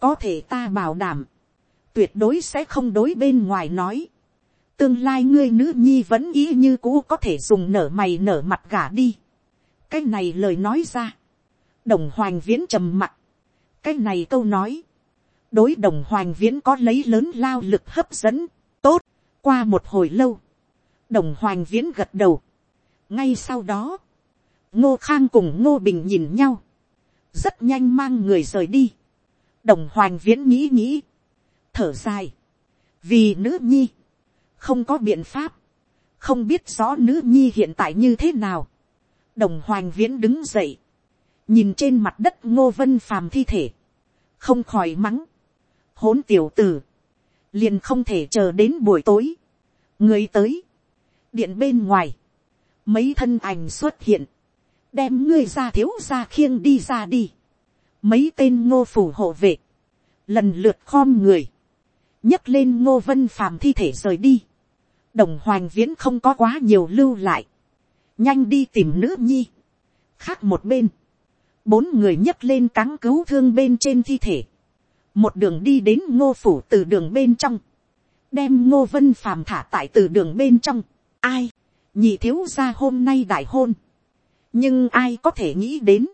Có thể ta bảo đảm. Tuyệt đối sẽ không đối bên ngoài nói. Tương lai ngươi nữ nhi vẫn ý như cũ có thể dùng nở mày nở mặt gả đi. Cái này lời nói ra. Đồng hoành viễn trầm mặt. Cái này câu nói. Đối đồng hoành viễn có lấy lớn lao lực hấp dẫn. Tốt. Qua một hồi lâu. Đồng hoành viễn gật đầu. Ngay sau đó ngô khang cùng ngô bình nhìn nhau, rất nhanh mang người rời đi, đồng hoành viễn nghĩ nghĩ, thở dài, vì nữ nhi, không có biện pháp, không biết rõ nữ nhi hiện tại như thế nào, đồng hoành viễn đứng dậy, nhìn trên mặt đất ngô vân phàm thi thể, không khỏi mắng, hỗn tiểu tử, liền không thể chờ đến buổi tối, người tới, điện bên ngoài, mấy thân ảnh xuất hiện, đem ngươi ra thiếu ra khiêng đi ra đi, mấy tên ngô phủ hộ vệ, lần lượt khom người, nhấc lên ngô vân phàm thi thể rời đi, đồng hoành viễn không có quá nhiều lưu lại, nhanh đi tìm nữ nhi, khác một bên, bốn người nhấc lên cáng cứu thương bên trên thi thể, một đường đi đến ngô phủ từ đường bên trong, đem ngô vân phàm thả tại từ đường bên trong, ai, nhị thiếu ra hôm nay đại hôn, nhưng ai có thể nghĩ đến,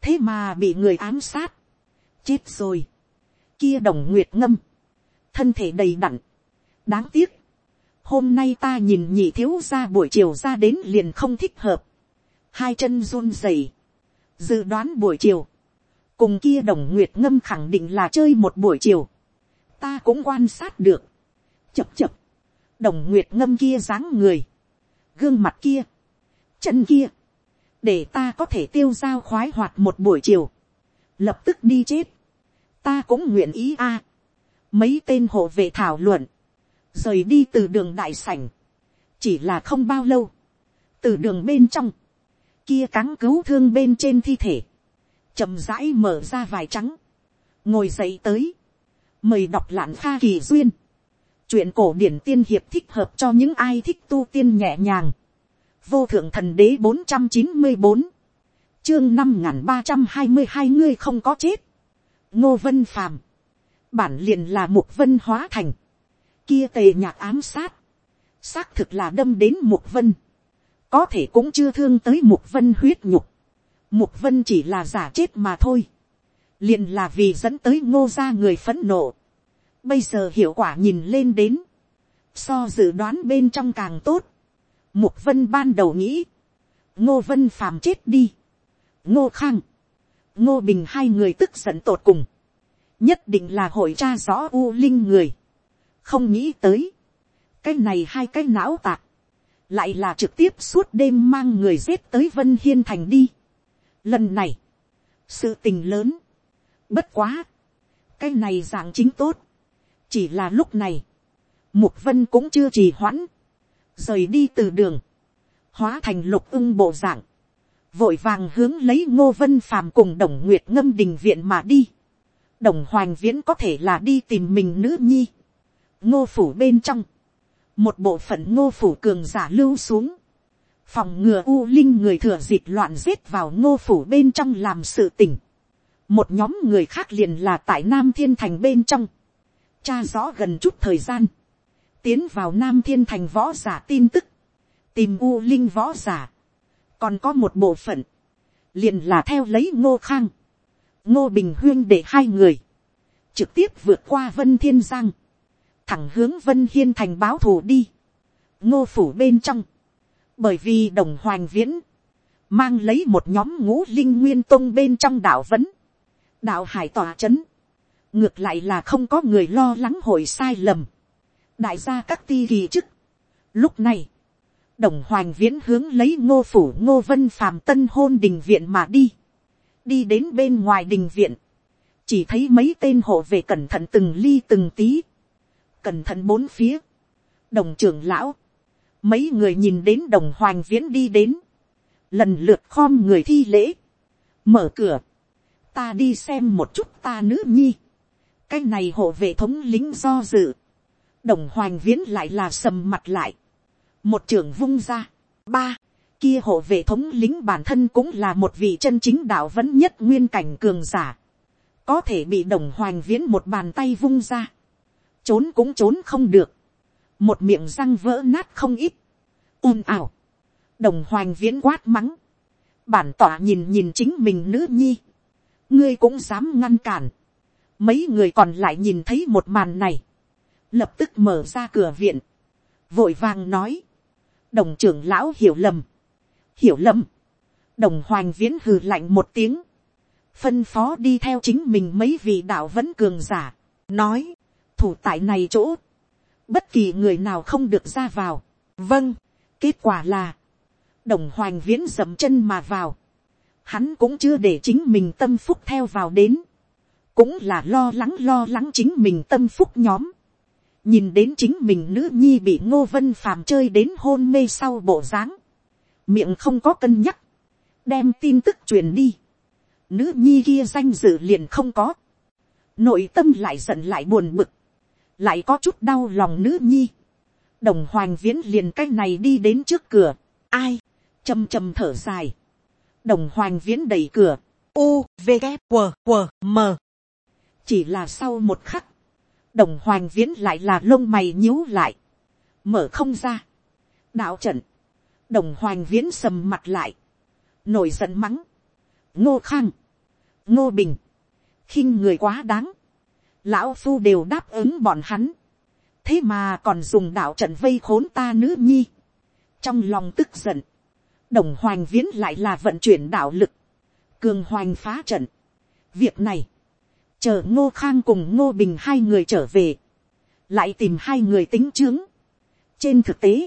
thế mà bị người ám sát, chết rồi, kia đồng nguyệt ngâm, thân thể đầy đặn, đáng tiếc, hôm nay ta nhìn nhị thiếu ra buổi chiều ra đến liền không thích hợp, hai chân run rẩy, dự đoán buổi chiều, cùng kia đồng nguyệt ngâm khẳng định là chơi một buổi chiều, ta cũng quan sát được, chập chập, đồng nguyệt ngâm kia dáng người, gương mặt kia, chân kia, để ta có thể tiêu dao khoái hoạt một buổi chiều, lập tức đi chết, ta cũng nguyện ý a, mấy tên hộ vệ thảo luận, rời đi từ đường đại sảnh, chỉ là không bao lâu, từ đường bên trong, kia cắn cứu thương bên trên thi thể, chậm rãi mở ra vài trắng, ngồi dậy tới, mời đọc lạn pha kỳ duyên, chuyện cổ điển tiên hiệp thích hợp cho những ai thích tu tiên nhẹ nhàng, vô thượng thần đế bốn trăm chín mươi bốn, chương năm n g h n ba trăm hai mươi hai ngươi không có chết, ngô vân phàm, bản liền là mục vân hóa thành, kia tề nhạc ám sát, xác thực là đâm đến mục vân, có thể cũng chưa thương tới mục vân huyết nhục, mục vân chỉ là giả chết mà thôi, liền là vì dẫn tới ngô ra người phẫn nộ, bây giờ hiệu quả nhìn lên đến, so dự đoán bên trong càng tốt, Mục vân ban đầu nghĩ. Ngô vân phàm chết đi. Ngô khang. Ngô bình hai người tức giận tột cùng. Nhất định là hội tra rõ u linh người. Không nghĩ tới. Cái này hai cái não tạc. Lại là trực tiếp suốt đêm mang người giết tới Vân Hiên Thành đi. Lần này. Sự tình lớn. Bất quá. Cái này dạng chính tốt. Chỉ là lúc này. Mục vân cũng chưa trì hoãn rời đi từ đường, hóa thành lục ưng bộ dạng, vội vàng hướng lấy ngô vân phàm cùng đồng nguyệt ngâm đình viện mà đi. đồng hoành viễn có thể là đi tìm mình nữ nhi. ngô phủ bên trong, một bộ phận ngô phủ cường giả lưu xuống, phòng ngừa u linh người thừa dịp loạn giết vào ngô phủ bên trong làm sự tình. một nhóm người khác liền là tại nam thiên thành bên trong, cha rõ gần chút thời gian, tiến vào nam thiên thành võ giả tin tức, tìm u linh võ giả, còn có một bộ phận, liền là theo lấy ngô khang, ngô bình huyên để hai người, trực tiếp vượt qua vân thiên giang, thẳng hướng vân hiên thành báo thù đi, ngô phủ bên trong, bởi vì đồng hoàng viễn, mang lấy một nhóm ngũ linh nguyên tông bên trong đạo vấn, đạo hải tòa c h ấ n ngược lại là không có người lo lắng hội sai lầm, đại gia các ti kỳ chức. Lúc này, đồng hoành viễn hướng lấy ngô phủ ngô vân phàm tân hôn đình viện mà đi. đi đến bên ngoài đình viện, chỉ thấy mấy tên hộ về cẩn thận từng ly từng tí, cẩn thận bốn phía, đồng trưởng lão, mấy người nhìn đến đồng hoành viễn đi đến, lần lượt khom người thi lễ, mở cửa, ta đi xem một chút ta nữ nhi, cái này hộ vệ thống lính do dự, đồng hoành viễn lại là sầm mặt lại, một trưởng vung ra, ba, kia hộ vệ thống lính bản thân cũng là một vị chân chính đạo vẫn nhất nguyên cảnh cường giả, có thể bị đồng hoành viễn một bàn tay vung ra, trốn cũng trốn không được, một miệng răng vỡ nát không ít, ồn ào, đồng hoành viễn quát mắng, bản tỏa nhìn nhìn chính mình nữ nhi, ngươi cũng dám ngăn cản, mấy người còn lại nhìn thấy một màn này, lập tức mở ra cửa viện, vội vàng nói, đồng trưởng lão hiểu lầm, hiểu lầm, đồng hoành viễn hừ lạnh một tiếng, phân phó đi theo chính mình mấy vị đạo vẫn cường giả, nói, thủ tại này chỗ, bất kỳ người nào không được ra vào, vâng, kết quả là, đồng hoành viễn dậm chân mà vào, hắn cũng chưa để chính mình tâm phúc theo vào đến, cũng là lo lắng lo lắng chính mình tâm phúc nhóm, nhìn đến chính mình nữ nhi bị ngô vân phàm chơi đến hôn mê sau bộ dáng, miệng không có cân nhắc, đem tin tức truyền đi, nữ nhi kia danh dự liền không có, nội tâm lại giận lại buồn bực, lại có chút đau lòng nữ nhi, đồng hoàng viễn liền cái này đi đến trước cửa, ai, chầm chầm thở dài, đồng hoàng viễn đẩy cửa, u v g q q m. Chỉ là sau một khắc, đồng hoàng viễn lại là lông mày nhíu lại, mở không ra, đạo trận, đồng hoàng viễn sầm mặt lại, nổi giận mắng, ngô khang, ngô bình, khinh người quá đáng, lão phu đều đáp ứng bọn hắn, thế mà còn dùng đạo trận vây khốn ta nữ nhi, trong lòng tức giận, đồng hoàng viễn lại là vận chuyển đạo lực, cường hoành phá trận. việc này, chờ ngô khang cùng ngô bình hai người trở về, lại tìm hai người tính chướng. trên thực tế,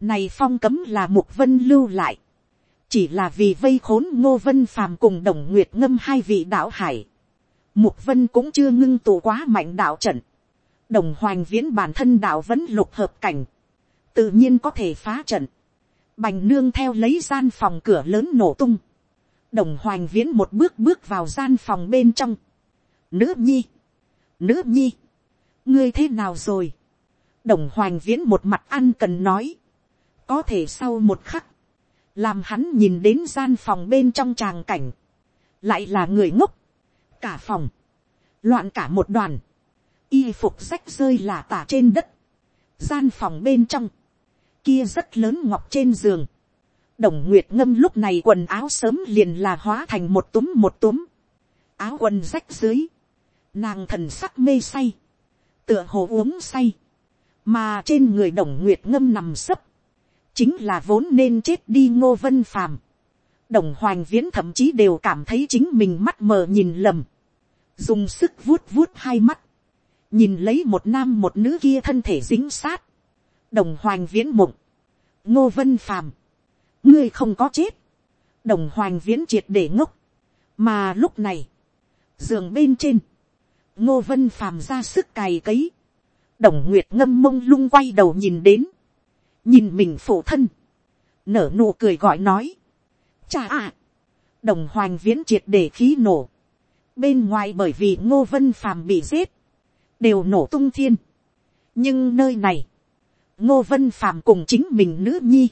này phong cấm là mục vân lưu lại, chỉ là vì vây khốn ngô vân phàm cùng đồng nguyệt ngâm hai vị đạo hải. mục vân cũng chưa ngưng tụ quá mạnh đạo trận, đồng hoành viễn bản thân đạo vẫn lục hợp cảnh, tự nhiên có thể phá trận. Bành nương theo lấy gian phòng cửa lớn nổ tung. Đồng hoành viễn một bước bước vào gian phòng bên trong. Nữ nhi. Nữ nhi. Ngươi thế nào rồi? Đồng hoành viễn một mặt ăn cần nói. Có thể sau một khắc. Làm hắn nhìn đến gian phòng bên trong tràng cảnh. Lại là người ngốc. Cả phòng. Loạn cả một đoàn. Y phục rách rơi là tả trên đất. Gian phòng bên trong. Kia rất lớn ngọc trên giường. Đồng Nguyệt Ngâm lúc này quần áo sớm liền là hóa thành một túm một túm. Áo quần rách dưới nàng thần sắc mê say, tựa hồ uống say, mà trên người đồng nguyệt ngâm nằm sấp, chính là vốn nên chết đi ngô vân phàm. đồng hoành viễn thậm chí đều cảm thấy chính mình mắt mờ nhìn lầm, dùng sức vuốt vuốt hai mắt, nhìn lấy một nam một nữ kia thân thể dính sát, đồng hoành viễn mộng, ngô vân phàm, ngươi không có chết, đồng hoành viễn triệt để ngốc, mà lúc này, giường bên trên, ngô vân phàm ra sức cày cấy, đồng nguyệt ngâm mông lung quay đầu nhìn đến, nhìn mình phụ thân, nở nụ cười gọi nói, cha ạ, đồng hoành viễn triệt để khí nổ, bên ngoài bởi vì ngô vân phàm bị giết, đều nổ tung thiên, nhưng nơi này, ngô vân phàm cùng chính mình nữ nhi,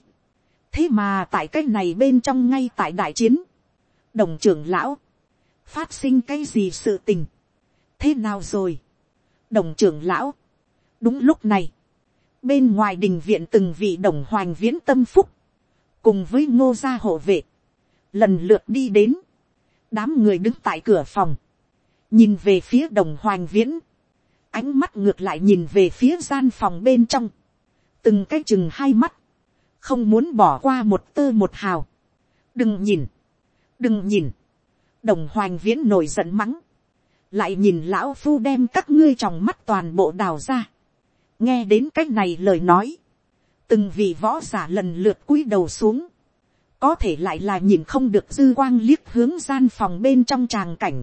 thế mà tại cái này bên trong ngay tại đại chiến, đồng trưởng lão, phát sinh cái gì sự tình, thế nào rồi, đồng trưởng lão, đúng lúc này, bên ngoài đình viện từng vị đồng hoành viễn tâm phúc, cùng với ngô gia hộ vệ, lần lượt đi đến, đám người đứng tại cửa phòng, nhìn về phía đồng hoành viễn, ánh mắt ngược lại nhìn về phía gian phòng bên trong, từng cái chừng hai mắt, không muốn bỏ qua một tơ một hào, đừng nhìn, đừng nhìn, đồng hoành viễn nổi giận mắng, lại nhìn lão phu đem các ngươi tròng mắt toàn bộ đào ra. nghe đến c á c h này lời nói, từng vị võ giả lần lượt cúi đầu xuống, có thể lại là nhìn không được dư quang liếc hướng gian phòng bên trong tràng cảnh.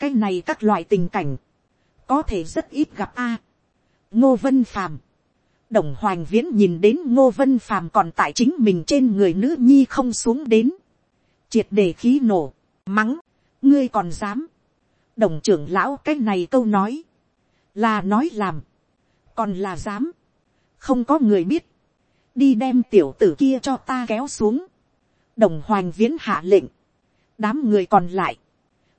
cái này các loại tình cảnh, có thể rất ít gặp a. ngô vân phàm, đồng hoành viễn nhìn đến ngô vân phàm còn tại chính mình trên người nữ nhi không xuống đến, triệt để khí nổ, mắng, ngươi còn dám, đồng trưởng lão cái này câu nói, là nói làm, còn là dám, không có người biết, đi đem tiểu tử kia cho ta kéo xuống, đồng hoành viễn hạ lệnh, đám người còn lại,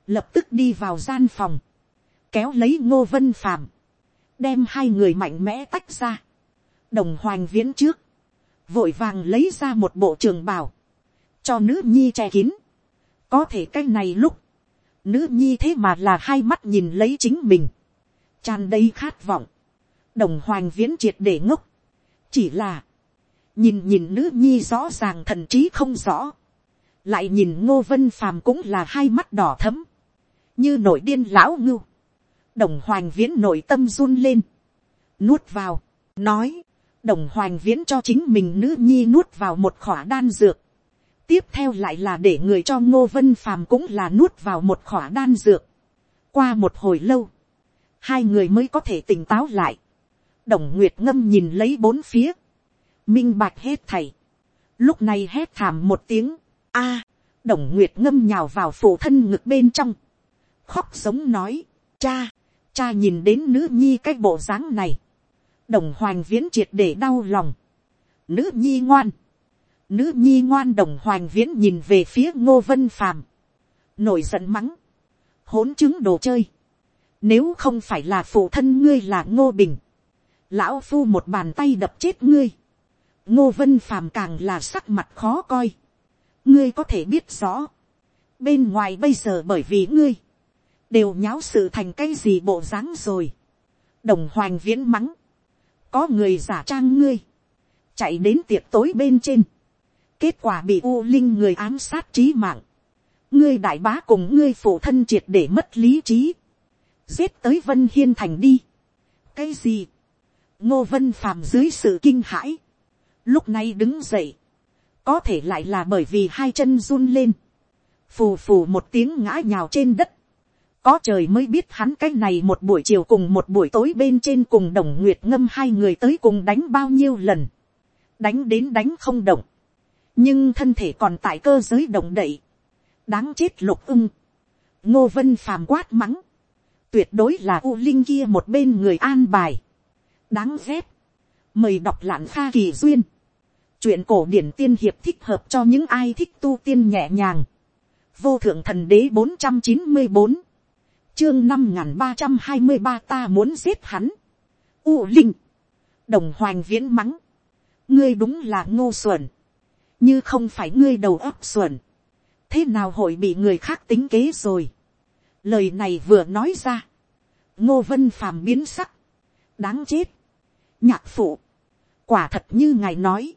lập tức đi vào gian phòng, kéo lấy ngô vân phàm, đem hai người mạnh mẽ tách ra, đồng hoành viễn trước, vội vàng lấy ra một bộ trường bào, cho nữ nhi che kín, có thể cái này lúc, Nữ nhi thế mà là hai mắt nhìn lấy chính mình. tràn đầy khát vọng. Đồng hoàng viễn triệt để ngốc. Chỉ là. Nhìn nhìn nữ nhi rõ ràng thần trí không rõ. Lại nhìn ngô vân phàm cũng là hai mắt đỏ thấm. Như nổi điên lão ngưu. Đồng hoàng viễn nội tâm run lên. Nuốt vào. Nói. Đồng hoàng viễn cho chính mình nữ nhi nuốt vào một khỏa đan dược tiếp theo lại là để người cho ngô vân phàm cũng là nuốt vào một khỏa đan dược. qua một hồi lâu, hai người mới có thể tỉnh táo lại. đồng nguyệt ngâm nhìn lấy bốn phía, minh bạch hết thầy, lúc này hét thảm một tiếng, a, đồng nguyệt ngâm nhào vào phụ thân ngực bên trong, khóc giống nói, cha, cha nhìn đến nữ nhi cái bộ dáng này, đồng hoành viễn triệt để đau lòng, nữ nhi ngoan, nữ nhi ngoan đồng hoành viễn nhìn về phía ngô vân phàm, nổi giận mắng, hỗn chứng đồ chơi, nếu không phải là phụ thân ngươi là ngô bình, lão phu một bàn tay đập chết ngươi, ngô vân phàm càng là sắc mặt khó coi, ngươi có thể biết rõ, bên ngoài bây giờ bởi vì ngươi, đều nháo sự thành cái gì bộ dáng rồi, đồng hoành viễn mắng, có người giả trang ngươi, chạy đến tiệc tối bên trên, kết quả bị u linh người ám sát trí mạng, ngươi đại bá cùng ngươi phụ thân triệt để mất lý trí, giết tới vân hiên thành đi. cái gì, ngô vân phàm dưới sự kinh hãi, lúc này đứng dậy, có thể lại là bởi vì hai chân run lên, phù phù một tiếng ngã nhào trên đất, có trời mới biết hắn cái này một buổi chiều cùng một buổi tối bên trên cùng đồng nguyệt ngâm hai người tới cùng đánh bao nhiêu lần, đánh đến đánh không động, nhưng thân thể còn tại cơ giới động đậy, đáng chết lục ưng, ngô vân phàm quát mắng, tuyệt đối là u linh kia một bên người an bài, đáng ghét, mời đọc lạn pha kỳ duyên, chuyện cổ điển tiên hiệp thích hợp cho những ai thích tu tiên nhẹ nhàng, vô thượng thần đế bốn trăm chín mươi bốn, chương năm n g h n ba trăm hai mươi ba ta muốn giết hắn, u linh, đồng hoành viễn mắng, ngươi đúng là ngô xuẩn, như không phải ngươi đầu óc xuẩn, thế nào hội bị người khác tính kế rồi, lời này vừa nói ra, ngô vân phàm biến sắc, đáng chết, nhạc phụ, quả thật như ngài nói,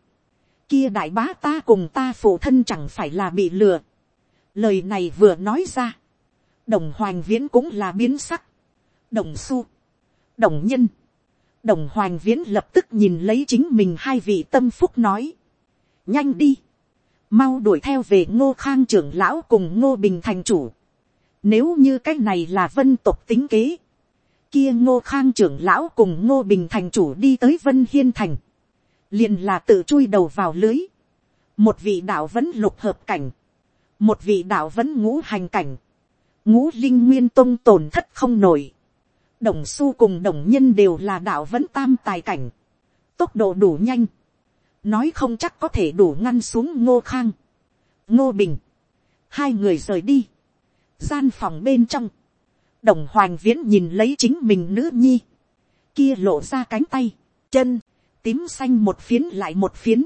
kia đại bá ta cùng ta phụ thân chẳng phải là bị lừa. lời này vừa nói ra, đồng hoành viễn cũng là biến sắc, đồng su, đồng nhân, đồng hoành viễn lập tức nhìn lấy chính mình hai vị tâm phúc nói, nhanh đi, mau đuổi theo về ngô khang trưởng lão cùng ngô bình thành chủ, nếu như cái này là vân tộc tính kế, kia ngô khang trưởng lão cùng ngô bình thành chủ đi tới vân hiên thành, liền là tự chui đầu vào lưới. một vị đạo vẫn lục hợp cảnh, một vị đạo vẫn ngũ hành cảnh, ngũ linh nguyên tông tổn thất không nổi. đồng su cùng đồng nhân đều là đạo vẫn tam tài cảnh, tốc độ đủ nhanh, nói không chắc có thể đủ ngăn xuống ngô khang, ngô bình, hai người rời đi, gian phòng bên trong, đồng hoành viễn nhìn lấy chính mình nữ nhi, kia lộ ra cánh tay, chân, tím xanh một phiến lại một phiến,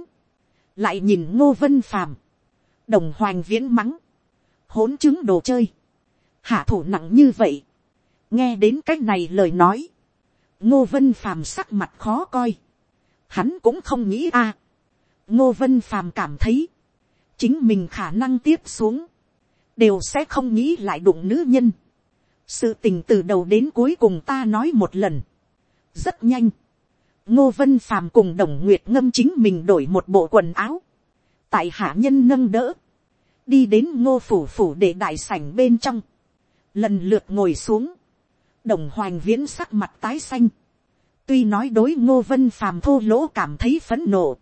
lại nhìn ngô vân phàm, đồng hoành viễn mắng, hỗn chứng đồ chơi, hạ thủ nặng như vậy, nghe đến c á c h này lời nói, ngô vân phàm sắc mặt khó coi, hắn cũng không nghĩ a, ngô vân phàm cảm thấy, chính mình khả năng tiếp xuống, đều sẽ không nghĩ lại đụng nữ nhân, sự tình từ đầu đến cuối cùng ta nói một lần, rất nhanh, ngô vân phàm cùng đồng nguyệt ngâm chính mình đổi một bộ quần áo, tại hạ nhân nâng đỡ, đi đến ngô phủ phủ để đại sảnh bên trong, lần lượt ngồi xuống, đồng hoành viễn sắc mặt tái xanh, tuy nói đối ngô vân phàm thô lỗ cảm thấy phấn nộ,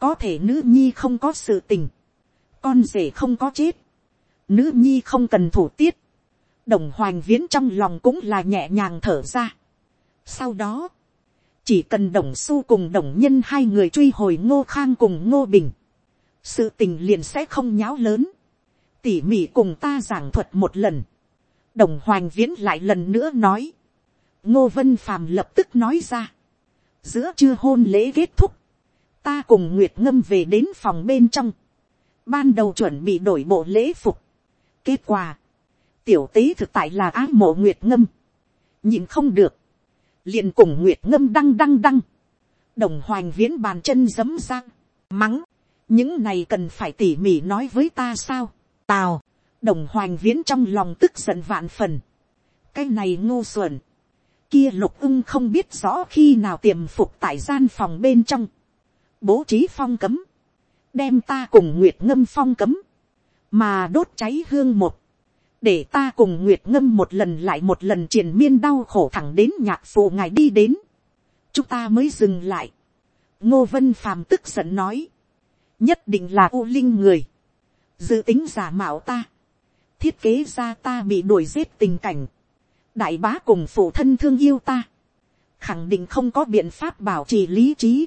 có thể nữ nhi không có sự tình, con rể không có chết, nữ nhi không cần thủ tiết, đồng hoành viễn trong lòng cũng là nhẹ nhàng thở ra. sau đó, chỉ cần đồng su cùng đồng nhân hai người truy hồi ngô khang cùng ngô bình, sự tình liền sẽ không nháo lớn, tỉ mỉ cùng ta giảng thuật một lần, đồng hoành viễn lại lần nữa nói, ngô vân phàm lập tức nói ra, giữa chưa hôn lễ kết thúc, ta cùng nguyệt ngâm về đến phòng bên trong, ban đầu chuẩn bị đổi bộ lễ phục, kết quả, tiểu tế thực tại là ái mộ nguyệt ngâm, nhìn không được, liền cùng nguyệt ngâm đăng đăng đăng, đồng hoành viễn bàn chân giấm sang, mắng, những này cần phải tỉ mỉ nói với ta sao, tào, đồng hoành viễn trong lòng tức giận vạn phần, cái này ngô xuẩn, kia lục ưng không biết rõ khi nào tiềm phục tại gian phòng bên trong, bố trí phong cấm, đem ta cùng nguyệt ngâm phong cấm, mà đốt cháy hương một, để ta cùng nguyệt ngâm một lần lại một lần triền miên đau khổ thẳng đến nhạc phụ ngài đi đến. chúng ta mới dừng lại. ngô vân phàm tức giận nói, nhất định là u linh người, dự tính giả mạo ta, thiết kế ra ta bị đuổi giết tình cảnh, đại bá cùng phụ thân thương yêu ta, khẳng định không có biện pháp bảo trì lý trí,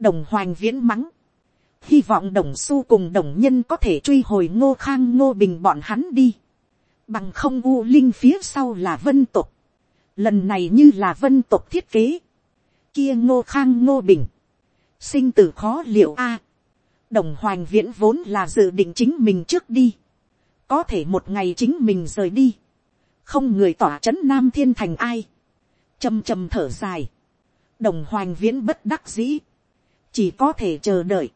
đồng hoành viễn mắng, hy vọng đồng su cùng đồng nhân có thể truy hồi ngô khang ngô bình bọn hắn đi, bằng không u linh phía sau là vân tục, lần này như là vân tục thiết kế, kia ngô khang ngô bình, sinh tử khó liệu a, đồng hoành viễn vốn là dự định chính mình trước đi, có thể một ngày chính mình rời đi, không người tỏa chấn nam thiên thành ai, chầm chầm thở dài, đồng hoành viễn bất đắc dĩ, chỉ có thể chờ đợi,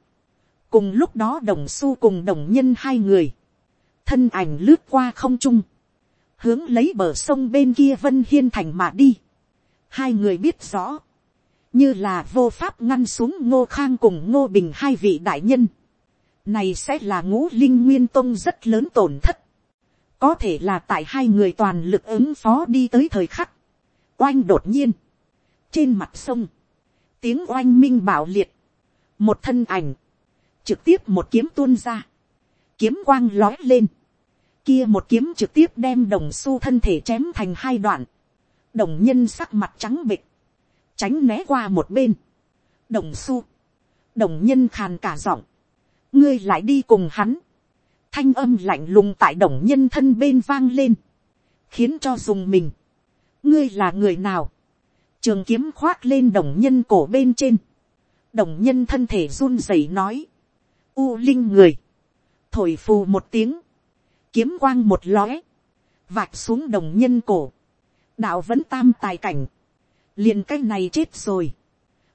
cùng lúc đó đồng xu cùng đồng nhân hai người, thân ảnh lướt qua không trung, hướng lấy bờ sông bên kia vân hiên thành mà đi, hai người biết rõ, như là vô pháp ngăn xuống ngô khang cùng ngô bình hai vị đại nhân, này sẽ là ngũ linh nguyên tông rất lớn tổn thất. có thể là tại hai người toàn lực ứng phó đi tới thời khắc. oanh đột nhiên, trên mặt sông, tiếng oanh minh bảo liệt, một thân ảnh, trực tiếp một kiếm tuôn ra, kiếm quang lói lên, kia một kiếm trực tiếp đem đồng xu thân thể chém thành hai đoạn, đồng nhân sắc mặt trắng bịch, tránh né qua một bên, đồng xu, đồng nhân khàn cả giọng, ngươi lại đi cùng hắn, thanh âm lạnh lùng tại đồng nhân thân bên vang lên, khiến cho dùng mình, ngươi là người nào, trường kiếm khoác lên đồng nhân cổ bên trên, đồng nhân thân thể run rẩy nói, u linh người, thổi phù một tiếng, kiếm quang một lóe, vạch xuống đồng nhân cổ, đạo vẫn tam tài cảnh, liền cái này chết rồi,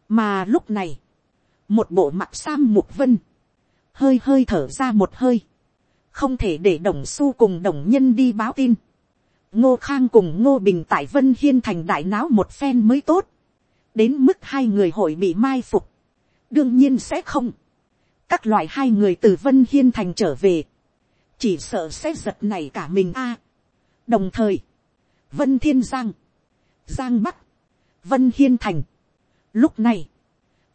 mà lúc này, một bộ mặt sam mục vân, hơi hơi thở ra một hơi, không thể để đồng su cùng đồng nhân đi báo tin. ngô khang cùng ngô bình tại vân hiên thành đại náo một phen mới tốt, đến mức hai người hội bị mai phục, đương nhiên sẽ không. các loại hai người từ vân hiên thành trở về, chỉ sợ sẽ giật này cả mình a. đồng thời, vân thiên giang, giang bắc, vân hiên thành. lúc này,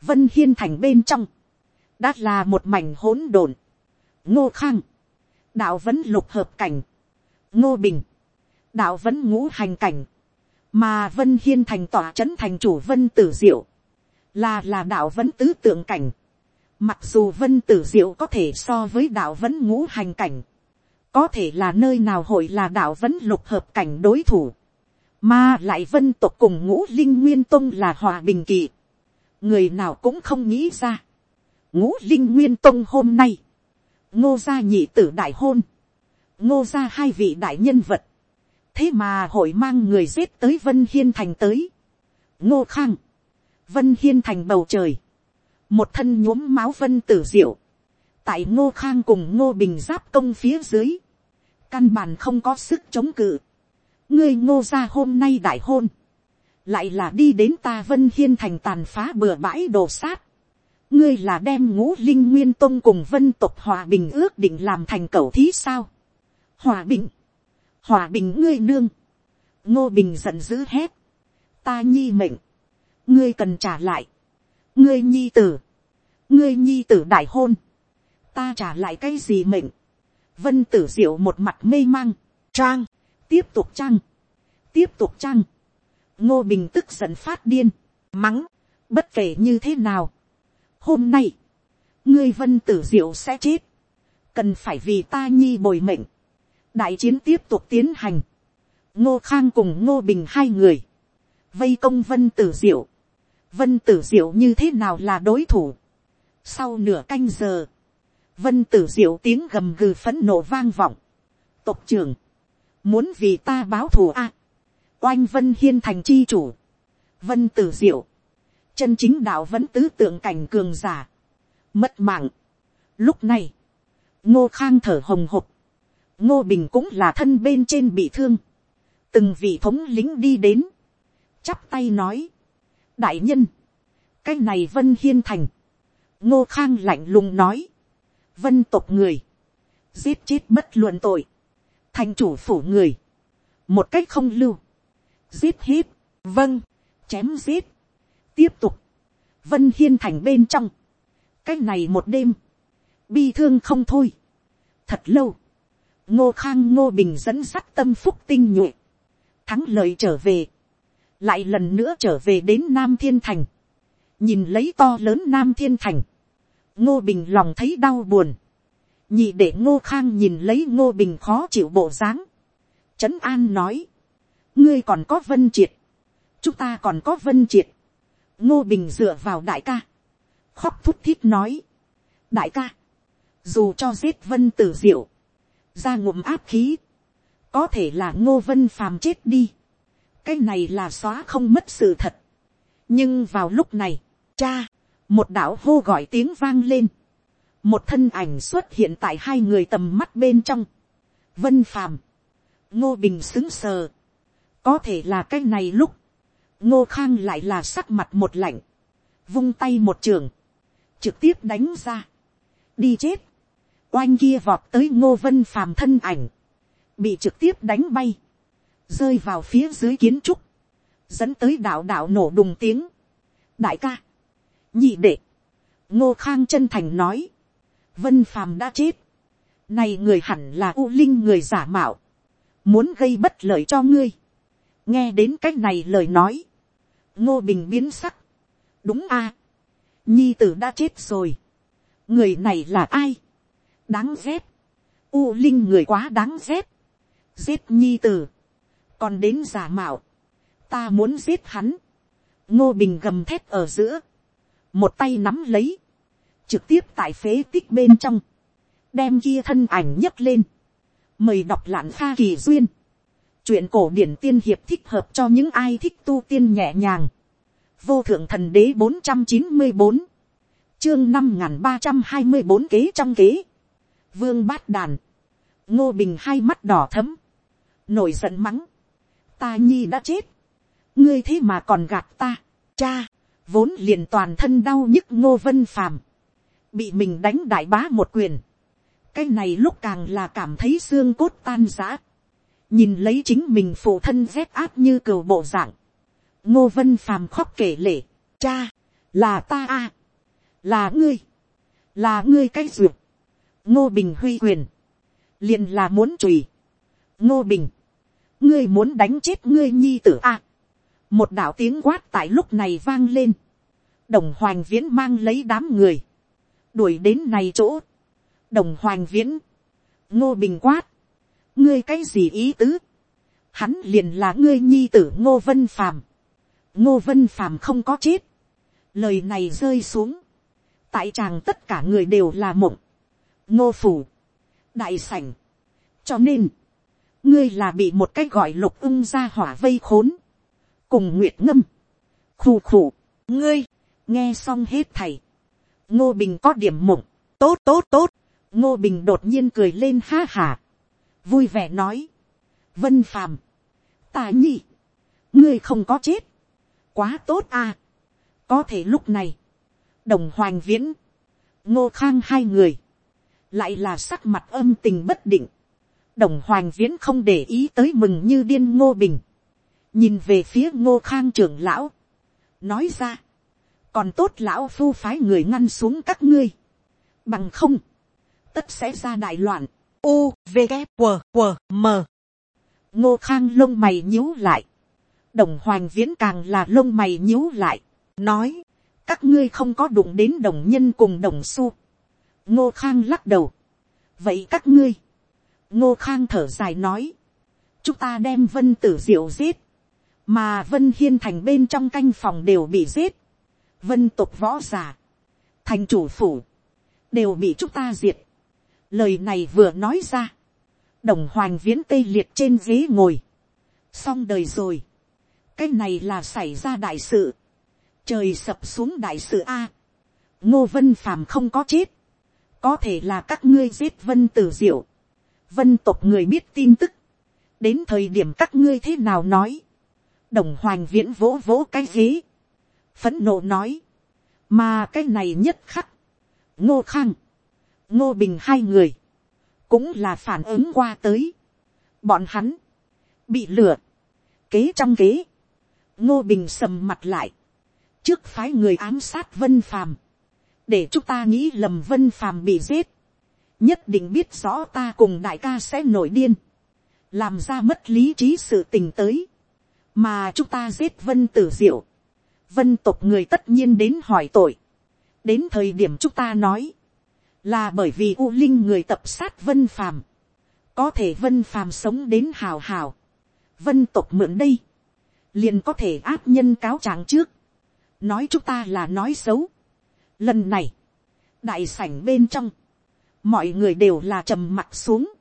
vân hiên thành bên trong, đã là một mảnh hỗn độn. ngô khang, đạo vẫn lục hợp cảnh, ngô bình, đạo vẫn ngũ hành cảnh, mà vân hiên thành tỏa c h ấ n thành chủ vân tử diệu, là là đạo vẫn tứ tượng cảnh. Mặc dù vân tử diệu có thể so với đạo vẫn ngũ hành cảnh, có thể là nơi nào hội là đạo vẫn lục hợp cảnh đối thủ, mà lại vân tộc cùng ngũ linh nguyên tông là hòa bình kỳ. người nào cũng không nghĩ ra ngũ linh nguyên tông hôm nay, ngô gia nhị tử đại hôn, ngô gia hai vị đại nhân vật, thế mà hội mang người giết tới vân hiên thành tới, ngô khang, vân hiên thành bầu trời, một thân nhuốm máu vân tử diệu, tại ngô khang cùng ngô bình giáp công phía dưới, căn bản không có sức chống cự, ngươi ngô gia hôm nay đại hôn, lại là đi đến ta vân hiên thành tàn phá bừa bãi đồ sát, ngươi là đem ngũ linh nguyên tông cùng vân tộc hòa bình ước định làm thành cầu thí sao. hòa bình, hòa bình ngươi nương, ngô bình giận dữ hét, ta nhi mệnh, ngươi cần trả lại, ngươi nhi tử, ngươi nhi tử đại hôn, ta trả lại cái gì mệnh, vân tử diệu một mặt mê mang, trang, tiếp tục trang, tiếp tục trang, ngô bình tức giận phát điên, mắng, bất kể như thế nào, hôm nay, ngươi vân tử diệu sẽ chết, cần phải vì ta nhi bồi mệnh, đại chiến tiếp tục tiến hành, ngô khang cùng ngô bình hai người, vây công vân tử diệu, vân tử diệu như thế nào là đối thủ, sau nửa canh giờ, vân tử diệu tiếng gầm gừ phấn nộ vang vọng, tộc trưởng, muốn vì ta báo thù a, oanh vân hiên thành chi chủ, vân tử diệu, chân chính đạo vẫn tứ tượng cảnh cường giả, mất mạng. Lúc này, ngô khang thở hồng hộc, ngô bình cũng là thân bên trên bị thương, từng vị thống lính đi đến, chắp tay nói, đại nhân, cái này vân hiên thành, ngô khang lạnh lùng nói, vân tộc người, giết chết bất luận tội, thành chủ phủ người, một cách không lưu, giết hết, vâng, chém giết, tiếp tục, vân hiên thành bên trong, cái này một đêm, bi thương không thôi, thật lâu, ngô khang ngô bình dẫn sắt tâm phúc tinh nhuệ, thắng lợi trở về, lại lần nữa trở về đến nam thiên thành, nhìn lấy to lớn nam thiên thành, ngô bình lòng thấy đau buồn, nhị để ngô khang nhìn lấy ngô bình khó chịu bộ dáng, trấn an nói, ngươi còn có vân triệt, chúng ta còn có vân triệt, ngô bình dựa vào đại ca, khóc thút thít nói, đại ca, dù cho giết vân tử diệu, ra ngụm áp khí, có thể là ngô vân phàm chết đi, cái này là xóa không mất sự thật. nhưng vào lúc này, cha, một đạo hô gọi tiếng vang lên, một thân ảnh xuất hiện tại hai người tầm mắt bên trong, vân phàm, ngô bình xứng sờ, có thể là cái này lúc, ngô khang lại là sắc mặt một lạnh, vung tay một trường, trực tiếp đánh ra, đi chết, oanh kia vọt tới ngô vân phàm thân ảnh, bị trực tiếp đánh bay, rơi vào phía dưới kiến trúc, dẫn tới đạo đạo nổ đùng tiếng. đại ca, nhị đệ, ngô khang chân thành nói, vân phàm đã chết, này người hẳn là u linh người giả mạo, muốn gây bất lợi cho ngươi, nghe đến c á c h này lời nói, ngô bình biến sắc, đúng a, nhi tử đã chết rồi, người này là ai, đáng ghét, u linh người quá đáng ghét, giết nhi tử, còn đến giả mạo, ta muốn giết hắn, ngô bình gầm thét ở giữa, một tay nắm lấy, trực tiếp tại phế tích bên trong, đem kia thân ảnh nhấc lên, mời đọc lạn pha kỳ duyên, chuyện cổ điển tiên hiệp thích hợp cho những ai thích tu tiên nhẹ nhàng, vô thượng thần đế bốn trăm chín mươi bốn, chương năm n g h n ba trăm hai mươi bốn kế trong kế, vương bát đàn, ngô bình hai mắt đỏ thấm, nổi giận mắng, ta nhi đã chết, ngươi thế mà còn gạt ta, cha, vốn liền toàn thân đau nhức ngô vân phàm, bị mình đánh đại bá một quyền, cái này lúc càng là cảm thấy xương cốt tan giã, nhìn lấy chính mình phụ thân rét áp như cừu bộ dạng, ngô vân phàm khóc kể lể, cha, là ta a, là ngươi, là ngươi cái duyệt, ngô bình huy quyền, liền là muốn chùy, ngô bình, ngươi muốn đánh chết ngươi nhi tử a. một đạo tiếng quát tại lúc này vang lên. đồng hoàng viễn mang lấy đám người. đuổi đến này chỗ. đồng hoàng viễn. ngô bình quát. ngươi cái gì ý tứ. hắn liền là ngươi nhi tử ngô vân phàm. ngô vân phàm không có chết. lời này rơi xuống. tại chàng tất cả người đều là mộng. ngô phủ. đại sảnh. cho nên, ngươi là bị một cái gọi lục ưng ra hỏa vây khốn, cùng nguyệt ngâm, khù khù, ngươi, nghe xong hết thầy, ngô bình có điểm mộng, tốt tốt tốt, ngô bình đột nhiên cười lên ha hà, vui vẻ nói, vân phàm, ta nhi, ngươi không có chết, quá tốt à, có thể lúc này, đồng hoành viễn, ngô khang hai người, lại là sắc mặt âm tình bất định, đồng hoành viễn không để ý tới mừng như điên ngô bình, nhìn về phía ngô khang trưởng lão, nói ra, còn tốt lão phu phái người ngăn xuống các ngươi, bằng không, tất sẽ ra đại loạn, u v g q q m. Ngô khang lông mày nhíu lại, đồng hoành viễn càng là lông mày nhíu lại, nói, các ngươi không có đụng đến đồng nhân cùng đồng su. ngô khang lắc đầu, vậy các ngươi, ngô khang thở dài nói, chúng ta đem vân tử diệu giết, mà vân hiên thành bên trong canh phòng đều bị giết, vân tục võ g i ả thành chủ phủ, đều bị chúng ta diệt. lời này vừa nói ra, đồng hoành viễn Tây liệt trên ghế ngồi, xong đời rồi, cái này là xảy ra đại sự, trời sập xuống đại sự a, ngô vân phàm không có chết, có thể là các ngươi giết vân tử diệu, vân tộc người biết tin tức, đến thời điểm các ngươi thế nào nói, đồng hoành viễn vỗ vỗ cái ghế, phấn nộ nói, mà cái này nhất khắc, ngô khang, ngô bình hai người, cũng là phản ứng qua tới, bọn hắn, bị lừa, kế trong kế, ngô bình sầm mặt lại, trước phái người ám sát vân phàm, để chúng ta nghĩ lầm vân phàm bị giết, nhất định biết rõ ta cùng đại ca sẽ nổi điên, làm ra mất lý trí sự tình tới, mà chúng ta giết vân tử diệu, vân tộc người tất nhiên đến hỏi tội, đến thời điểm chúng ta nói, là bởi vì u linh người tập sát vân phàm, có thể vân phàm sống đến hào hào, vân tộc mượn đây, liền có thể áp nhân cáo trạng trước, nói chúng ta là nói xấu. Lần này, đại sảnh bên trong, mọi người đều là trầm mặt xuống.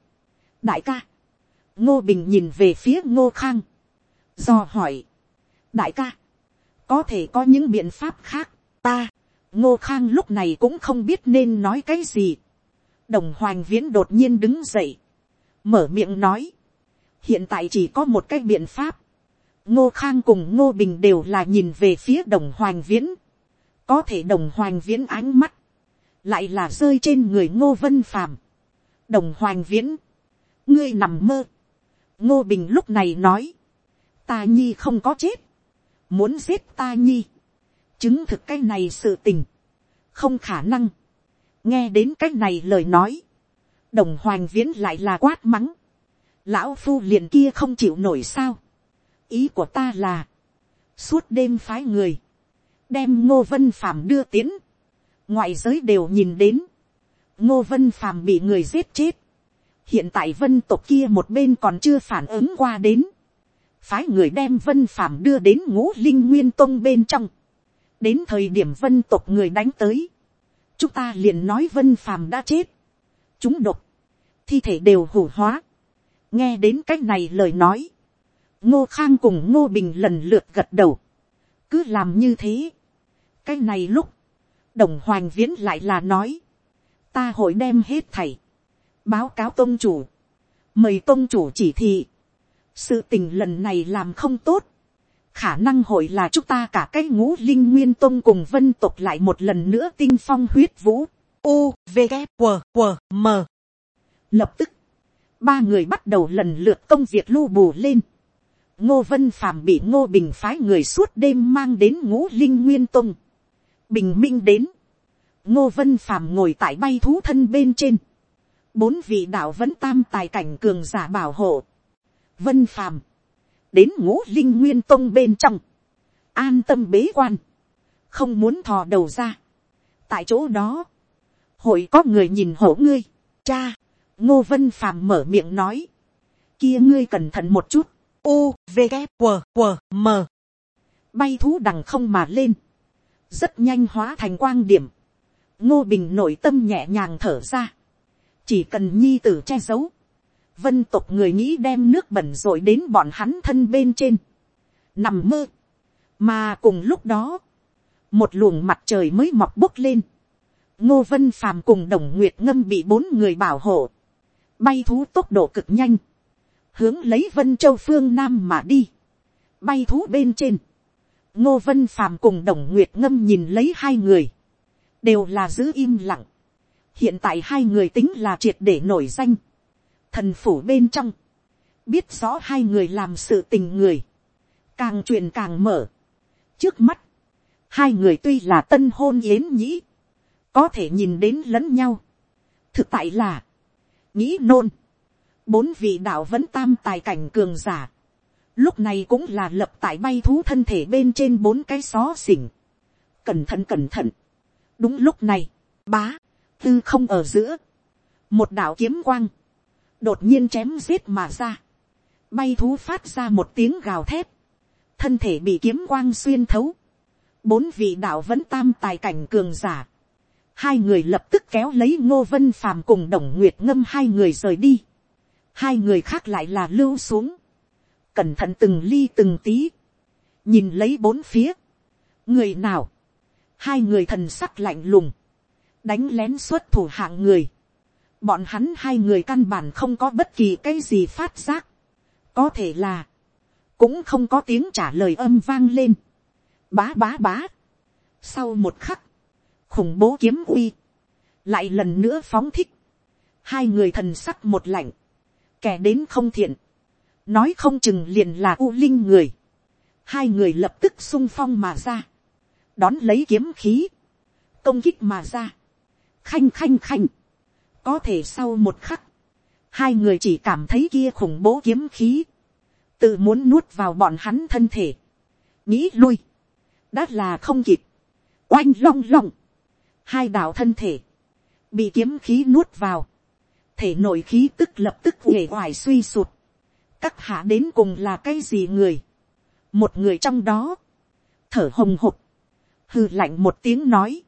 đại ca, ngô bình nhìn về phía ngô khang, do hỏi, đại ca, có thể có những biện pháp khác, ta, ngô khang lúc này cũng không biết nên nói cái gì. đồng Hoàng viễn đột nhiên đứng dậy, mở miệng nói, hiện tại chỉ có một cái biện pháp, ngô khang cùng ngô bình đều là nhìn về phía đồng Hoàng viễn, có thể đồng Hoàng viễn ánh mắt, lại là rơi trên người ngô vân phàm, đồng hoành viễn, ngươi nằm mơ, ngô bình lúc này nói, ta nhi không có chết, muốn giết ta nhi, chứng thực cái này sự tình, không khả năng, nghe đến cái này lời nói, đồng hoành viễn lại là quát mắng, lão phu liền kia không chịu nổi sao, ý của ta là, suốt đêm phái người, đem ngô vân phàm đưa tiến, ngoại giới đều nhìn đến, ngô vân phàm bị người giết chết, hiện tại vân tộc kia một bên còn chưa phản ứng qua đến, phái người đem vân phàm đưa đến ngũ linh nguyên tông bên trong, đến thời điểm vân tộc người đánh tới, chúng ta liền nói vân phàm đã chết, chúng độc, thi thể đều hủ hóa, nghe đến c á c h này lời nói, ngô khang cùng ngô bình lần lượt gật đầu, cứ làm như thế, cái này lúc, đồng hoành viễn lại là nói, ta hội đem hết thảy, báo cáo tôn chủ, mời tôn chủ chỉ thị, sự tình lần này làm không tốt, khả năng hội là chúng ta cả cái ngũ linh nguyên tôn cùng vân tục lại một lần nữa tinh phong huyết vũ, u v g q q m. Lập tức ba người bắt đầu lần lượt công việc lưu bù lên. ngô vân phàm bị ngô bình phái người suốt đêm mang đến ngũ linh nguyên tông bình minh đến. ngô vân phàm ngồi tại bay thú thân bên trên. bốn vị đạo vẫn tam tài cảnh cường giả bảo hộ. vân phàm. đến ngũ linh nguyên tông bên trong. an tâm bế quan. không muốn thò đầu ra. tại chỗ đó, hội có người nhìn hổ ngươi. cha, ngô vân phàm mở miệng nói, kia ngươi cẩn thận một chút, u v g q q m bay thú đằng không mà lên, rất nhanh hóa thành quang điểm, ngô bình nội tâm nhẹ nhàng thở ra, chỉ cần nhi tử che giấu, vân tục người nghĩ đem nước bẩn rồi đến bọn hắn thân bên trên, nằm mơ, mà cùng lúc đó, một luồng mặt trời mới mọc bốc lên, ngô vân phàm cùng đồng nguyệt ngâm bị bốn người bảo hộ, bay thú tốc độ cực nhanh, hướng lấy vân châu phương nam mà đi, bay thú bên trên, ngô vân phàm cùng đồng nguyệt ngâm nhìn lấy hai người, đều là giữ im lặng, hiện tại hai người tính là triệt để nổi danh, thần phủ bên trong, biết rõ hai người làm sự tình người, càng truyền càng mở, trước mắt, hai người tuy là tân hôn yến nhĩ, có thể nhìn đến lẫn nhau, thực tại là, nghĩ nôn, bốn vị đạo vẫn tam tài cảnh cường giả, lúc này cũng là lập tại bay thú thân thể bên trên bốn cái xó xỉnh, cẩn thận cẩn thận, đúng lúc này, bá, tư không ở giữa, một đạo kiếm quang, đột nhiên chém giết mà ra, bay thú phát ra một tiếng gào thét, thân thể bị kiếm quang xuyên thấu, bốn vị đạo vẫn tam tài cảnh cường giả, hai người lập tức kéo lấy ngô vân phàm cùng đồng nguyệt ngâm hai người rời đi. hai người khác lại là lưu xuống cẩn thận từng ly từng tí. nhìn lấy bốn phía. người nào. hai người thần sắc lạnh lùng. đánh lén xuất thủ hạng người. bọn hắn hai người căn bản không có bất kỳ cái gì phát giác. có thể là, cũng không có tiếng trả lời âm vang lên. bá bá bá. sau một khắc, khủng bố kiếm uy, lại lần nữa phóng thích, hai người thần sắc một lạnh, kẻ đến không thiện, nói không chừng liền là u linh người, hai người lập tức sung phong mà ra, đón lấy kiếm khí, công kích mà ra, khanh khanh khanh, có thể sau một khắc, hai người chỉ cảm thấy kia khủng bố kiếm khí, tự muốn nuốt vào bọn hắn thân thể, nghĩ lui, đã là không kịp, oanh long long, hai đạo thân thể, bị kiếm khí nuốt vào, thể nội khí tức lập tức uể hoài suy sụt, các hạ đến cùng là cái gì người, một người trong đó, thở hồng hộc, hừ lạnh một tiếng nói,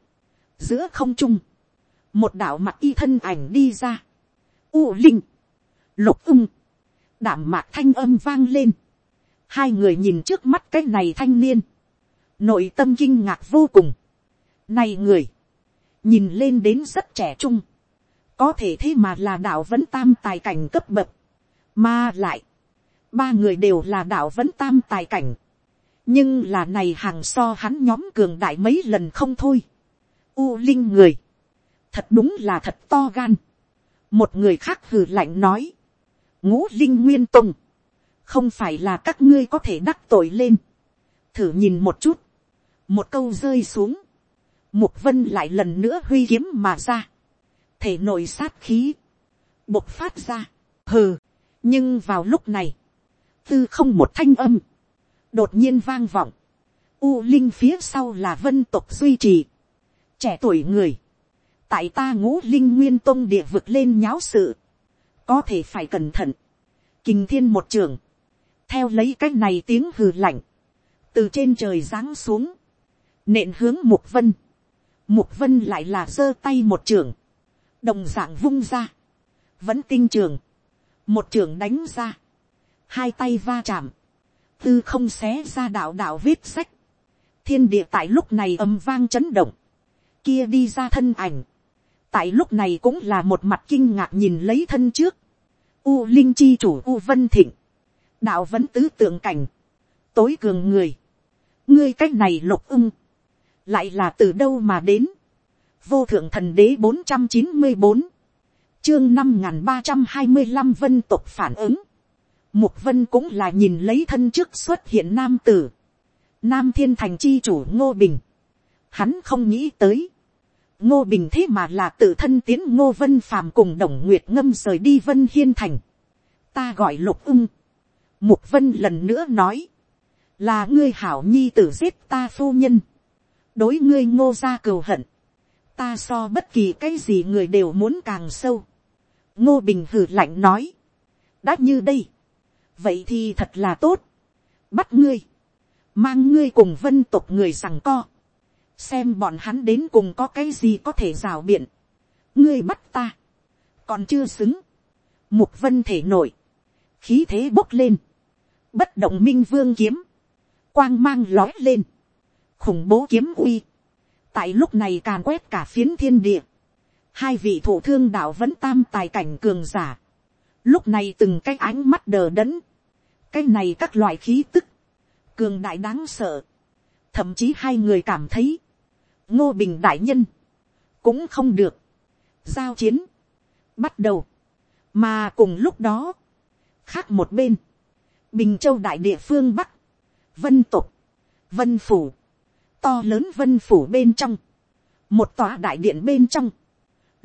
giữa không trung, một đạo mặt y thân ảnh đi ra, u linh, lục ung đảm mạc thanh âm vang lên, hai người nhìn trước mắt cái này thanh niên, nội tâm kinh ngạc vô cùng, này người, nhìn lên đến rất trẻ trung, có thể thế mà là đạo vẫn tam tài cảnh cấp bậc, mà lại, ba người đều là đạo vẫn tam tài cảnh, nhưng là này hàng so hắn nhóm cường đại mấy lần không thôi. U linh người, thật đúng là thật to gan. một người khác hừ lạnh nói, ngũ linh nguyên tùng, không phải là các ngươi có thể đắc tội lên. thử nhìn một chút, một câu rơi xuống, mục vân lại lần nữa huy kiếm mà ra, thể nội sát khí, bộc phát ra, hừ, nhưng vào lúc này, tư không một thanh âm, đột nhiên vang vọng, u linh phía sau là vân tộc duy trì, trẻ tuổi người, tại ta ngũ linh nguyên tông địa vực lên nháo sự, có thể phải cẩn thận, kình thiên một trường, theo lấy cái này tiếng hừ lạnh, từ trên trời giáng xuống, nện hướng mục vân, mục vân lại là giơ tay một trường, đồng dạng vung ra, vẫn tinh trường, một trường đánh ra, hai tay va chạm, tư không xé ra đạo đạo viết sách, thiên địa tại lúc này âm vang chấn động, kia đi ra thân ảnh, tại lúc này cũng là một mặt kinh ngạc nhìn lấy thân trước, u linh chi chủ u vân thịnh, đạo vẫn tứ tượng cảnh, tối cường người, ngươi c á c h này lục ưng, lại là từ đâu mà đến, vô thượng thần đế bốn trăm chín mươi bốn, chương năm n g h n ba trăm hai mươi năm vân tục phản ứng, mục vân cũng là nhìn lấy thân trước xuất hiện nam tử, nam thiên thành chi chủ ngô bình, hắn không nghĩ tới, ngô bình thế mà là tự thân tiến ngô vân phàm cùng đồng nguyệt ngâm rời đi vân hiên thành, ta gọi lục ưng, mục vân lần nữa nói, là ngươi hảo nhi tử giết ta phu nhân, đối ngươi ngô ra cừu hận, ta so bất kỳ cái gì người đều muốn càng sâu. ngô bình hử lạnh nói, đã như đây, vậy thì thật là tốt, bắt ngươi, mang ngươi cùng vân tộc người rằng co, xem bọn hắn đến cùng có cái gì có thể rào biện, ngươi bắt ta, còn chưa xứng, mục vân thể nổi, khí thế bốc lên, bất động minh vương kiếm, quang mang lói lên, khủng bố kiếm uy, tại lúc này càn quét cả phiến thiên địa, hai vị thủ thương đạo vẫn tam tài cảnh cường giả, lúc này từng cái ánh mắt đờ đẫn, cái này các loại khí tức, cường đại đáng sợ, thậm chí hai người cảm thấy, ngô bình đại nhân, cũng không được, giao chiến, bắt đầu, mà cùng lúc đó, khác một bên, bình châu đại địa phương bắc, vân tục, vân phủ, to lớn vân phủ bên trong, một tòa đại điện bên trong,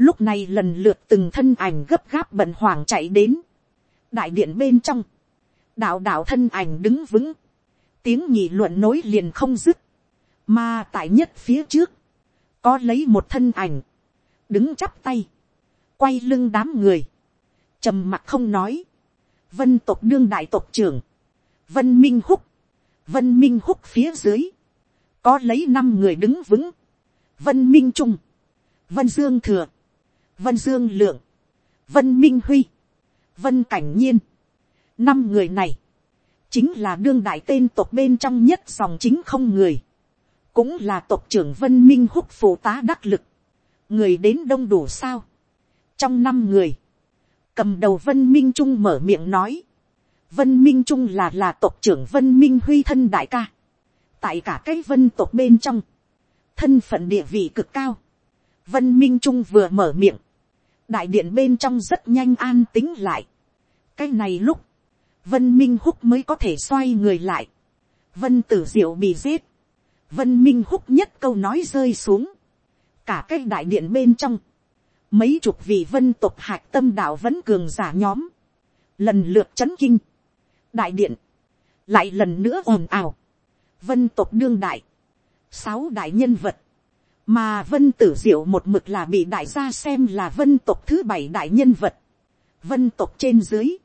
lúc này lần lượt từng thân ảnh gấp gáp bận hoàng chạy đến, đại điện bên trong, đạo đạo thân ảnh đứng vững, tiếng nhị luận nối liền không dứt, mà tại nhất phía trước, có lấy một thân ảnh, đứng chắp tay, quay lưng đám người, trầm mặc không nói, vân tộc đương đại tộc trưởng, vân minh húc, vân minh húc phía dưới, có lấy năm người đứng vững, vân minh trung, vân dương thừa, vân dương lượng, vân minh huy, vân cảnh nhiên. năm người này, chính là đương đại tên tộc bên trong nhất dòng chính không người, cũng là tộc trưởng vân minh húc phụ tá đắc lực, người đến đông đủ sao. trong năm người, cầm đầu vân minh trung mở miệng nói, vân minh trung là là tộc trưởng vân minh huy thân đại ca, tại cả cái vân tộc bên trong, thân phận địa vị cực cao, vân minh trung vừa mở miệng, đại điện bên trong rất nhanh an tính lại. cái này lúc, vân minh húc mới có thể xoay người lại, vân tử diệu bị giết, vân minh húc nhất câu nói rơi xuống, cả cái đại điện bên trong, mấy chục vị vân tục hạc tâm đạo vẫn cường giả nhóm, lần lượt c h ấ n kinh, đại điện, lại lần nữa ồn ào, vân tục đương đại, sáu đại nhân vật, mà vân tử diệu một mực là bị đại gia xem là vân tộc thứ bảy đại nhân vật, vân tộc trên dưới,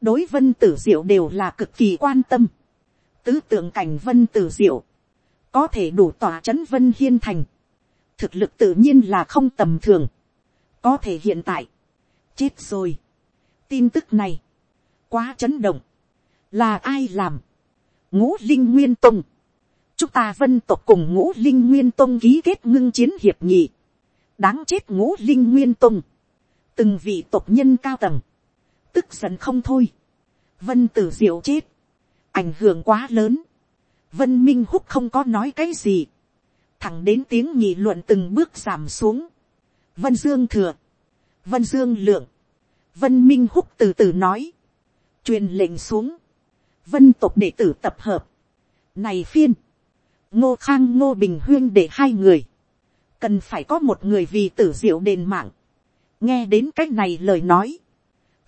đối vân tử diệu đều là cực kỳ quan tâm, tứ tượng cảnh vân tử diệu, có thể đủ tỏa c h ấ n vân hiên thành, thực lực tự nhiên là không tầm thường, có thể hiện tại, chết rồi. tin tức này, quá chấn động, là ai làm, ngũ linh nguyên tông, chúng ta vân tộc cùng ngũ linh nguyên tông ký kết ngưng chiến hiệp nhị, đáng chết ngũ linh nguyên tông, từng vị tộc nhân cao tầng, tức giận không thôi, vân tử diệu chết, ảnh hưởng quá lớn, vân minh húc không có nói cái gì, thẳng đến tiếng nhị luận từng bước giảm xuống, vân dương thừa, vân dương lượng, vân minh húc từ từ nói, truyền lệnh xuống, vân tộc đệ tử tập hợp, này phiên, ngô khang ngô bình huyên để hai người, cần phải có một người vì tử diệu đền mạng, nghe đến c á c h này lời nói,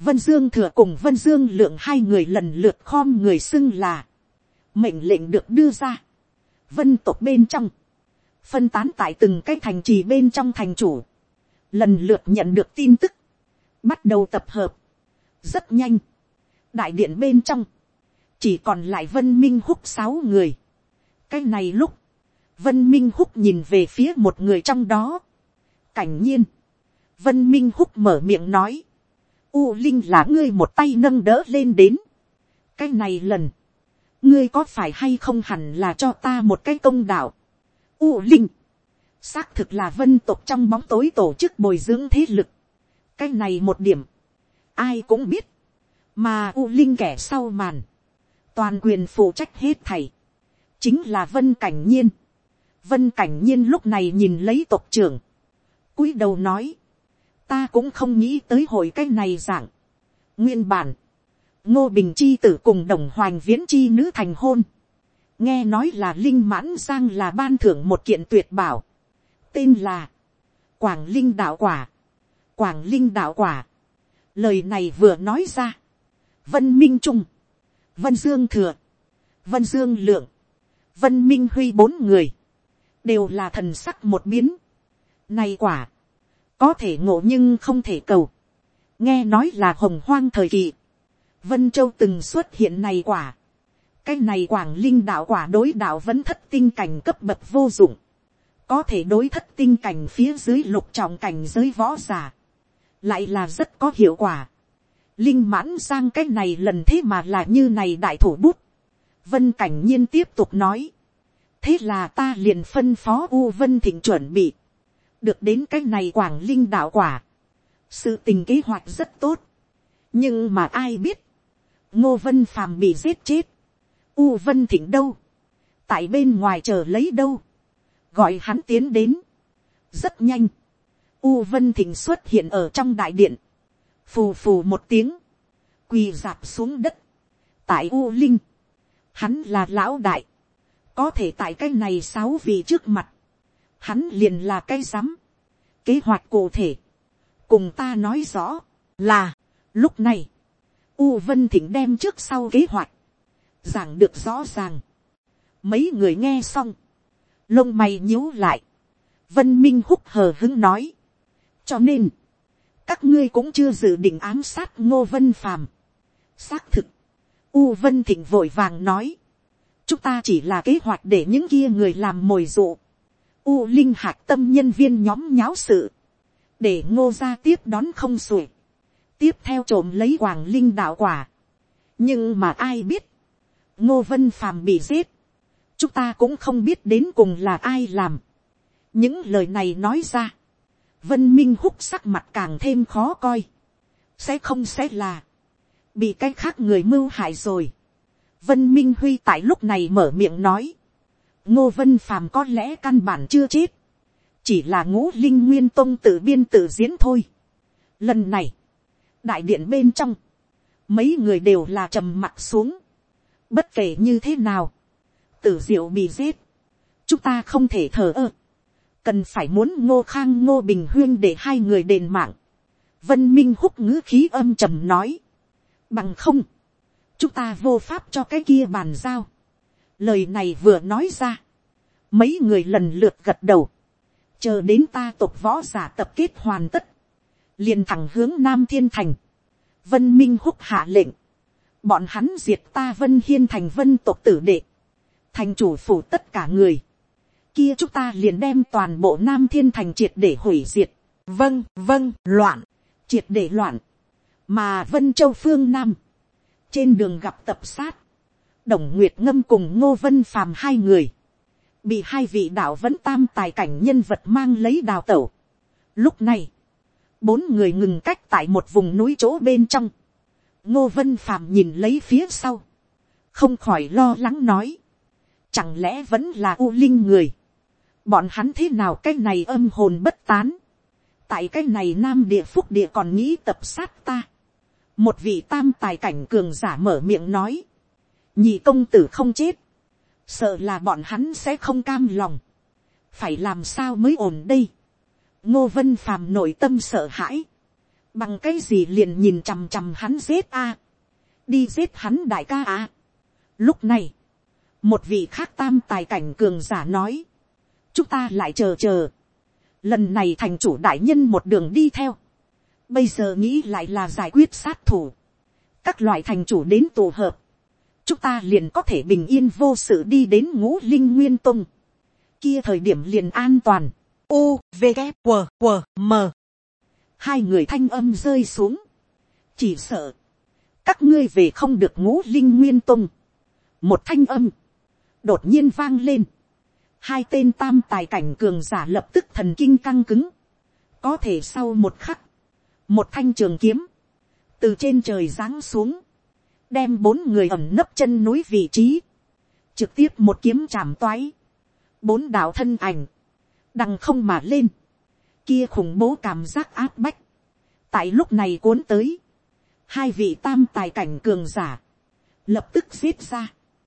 vân dương thừa cùng vân dương lượng hai người lần lượt khom người xưng là, mệnh lệnh được đưa ra, vân tộc bên trong, phân tán tại từng cái thành trì bên trong thành chủ, lần lượt nhận được tin tức, bắt đầu tập hợp, rất nhanh, đại điện bên trong, chỉ còn lại vân minh húc sáu người cái này lúc, vân minh húc nhìn về phía một người trong đó. cảnh nhiên, vân minh húc mở miệng nói, u linh là ngươi một tay nâng đỡ lên đến. cái này lần, ngươi có phải hay không hẳn là cho ta một cái công đạo. u linh, xác thực là vân tộc trong bóng tối tổ chức bồi dưỡng thế lực. cái này một điểm, ai cũng biết mà u linh kẻ sau màn, toàn quyền phụ trách hết thầy, chính là vân cảnh nhiên. vân cảnh nhiên lúc này nhìn lấy tộc trưởng, cúi đầu nói, ta cũng không nghĩ tới hồi cái này dạng. nguyên bản, ngô bình chi tử cùng đồng hoành viễn chi nữ thành hôn, nghe nói là linh mãn giang là ban thưởng một kiện tuyệt bảo, tên là quảng linh đạo quả, quảng linh đạo quả, lời này vừa nói ra, Vân Minh Trung, Vân Dương Thừa, Vân Dương Lượng, Vân Minh Huy bốn người, đều là thần sắc một biến. Này quả, có thể ngộ nhưng không thể cầu. Nghe nói là hồng hoang thời kỳ. Vân Châu từng xuất hiện này quả. Cái này quảng linh đạo quả đối đạo vẫn thất tinh cảnh cấp bậc vô dụng. Có thể đối thất tinh cảnh phía dưới lục trọng cảnh giới võ giả. Lại là rất có hiệu quả linh mãn sang cái này lần thế mà là như này đại thủ bút vân cảnh nhiên tiếp tục nói. thế là ta liền phân phó u vân thịnh chuẩn bị. được đến cái này quảng linh đạo quả. sự tình kế hoạch rất tốt. nhưng mà ai biết. ngô vân phàm bị giết chết. u vân thịnh đâu. tại bên ngoài chờ lấy đâu. gọi hắn tiến đến. rất nhanh. U Vân Thịnh xuất hiện ở trong đại điện phù phù một tiếng, quỳ dạp xuống đất, tại u linh, hắn là lão đại, có thể tại cái này sáu vị trước mặt, hắn liền là cái rắm, kế hoạch cụ thể, cùng ta nói rõ, là, lúc này, u vân thỉnh đem trước sau kế hoạch, giảng được rõ ràng, mấy người nghe xong, lông mày nhíu lại, vân minh húc hờ hứng nói, cho nên, các ngươi cũng chưa dự định ám sát ngô vân phàm. xác thực, u vân thịnh vội vàng nói, chúng ta chỉ là kế hoạch để những kia người làm mồi dụ. u linh hạc tâm nhân viên nhóm nháo sự, để ngô ra tiếp đón không sủi, tiếp theo trộm lấy hoàng linh đạo quả. nhưng mà ai biết, ngô vân phàm bị giết, chúng ta cũng không biết đến cùng là ai làm. những lời này nói ra, vân minh húc sắc mặt càng thêm khó coi, sẽ không sẽ là, bị cái khác người mưu hại rồi. vân minh huy tại lúc này mở miệng nói, ngô vân phàm có lẽ căn bản chưa chết, chỉ là ngũ linh nguyên tông tự biên tự diễn thôi. lần này, đại điện bên trong, mấy người đều là trầm mặt xuống, bất kể như thế nào, tử diệu bị giết, chúng ta không thể thờ ơ, cần phải muốn ngô khang ngô bình huyên để hai người đền mạng, vân minh húc ngữ khí âm trầm nói, bằng không, chúng ta vô pháp cho cái kia bàn giao, lời này vừa nói ra, mấy người lần lượt gật đầu, chờ đến ta tộc võ giả tập kết hoàn tất, liền thẳng hướng nam thiên thành, vân minh húc hạ lệnh, bọn hắn diệt ta vân hiên thành vân tộc tử đệ, thành chủ phủ tất cả người, kia chúng ta liền đem toàn bộ nam thiên thành triệt để hủy diệt, vâng vâng loạn, triệt để loạn, mà vân châu phương nam, trên đường gặp tập sát, đồng nguyệt ngâm cùng ngô vân phàm hai người, bị hai vị đạo vẫn tam tài cảnh nhân vật mang lấy đào tẩu. Lúc này, bốn người ngừng cách tại một vùng núi chỗ bên trong. ngô vân phàm nhìn lấy phía sau, không khỏi lo lắng nói, chẳng lẽ vẫn là u linh người, bọn hắn thế nào cái này âm hồn bất tán, tại cái này nam địa phúc địa còn nghĩ tập sát ta, một vị tam tài cảnh cường giả mở miệng nói, nhị công tử không chết, sợ là bọn hắn sẽ không cam lòng, phải làm sao mới ổn đây, ngô vân phàm nội tâm sợ hãi, bằng cái gì liền nhìn chằm chằm hắn giết a, đi giết hắn đại ca a. Lúc này, một vị khác tam tài cảnh cường giả nói, chúng ta lại chờ chờ, lần này thành chủ đại nhân một đường đi theo, bây giờ nghĩ lại là giải quyết sát thủ, các loại thành chủ đến tổ hợp, chúng ta liền có thể bình yên vô sự đi đến ngũ linh nguyên tung, kia thời điểm liền an toàn, u v g q q m. Hai người thanh âm rơi xuống. Chỉ sợ. Các ngươi về không được ngũ linh nguyên tung một thanh âm. Đột nhiên vang lên. Hai tên tam tài cảnh cường giả lập tức thần kinh căng cứng. Có thể sau một khắc một thanh trường kiếm từ trên trời giáng xuống đem bốn người ẩm nấp chân núi vị trí trực tiếp một kiếm chạm toái bốn đạo thân ảnh đằng không mà lên, kia khủng bố cảm giác áp bách, tại lúc này cuốn tới, hai vị tam tài cảnh cường giả, lập tức giết ra,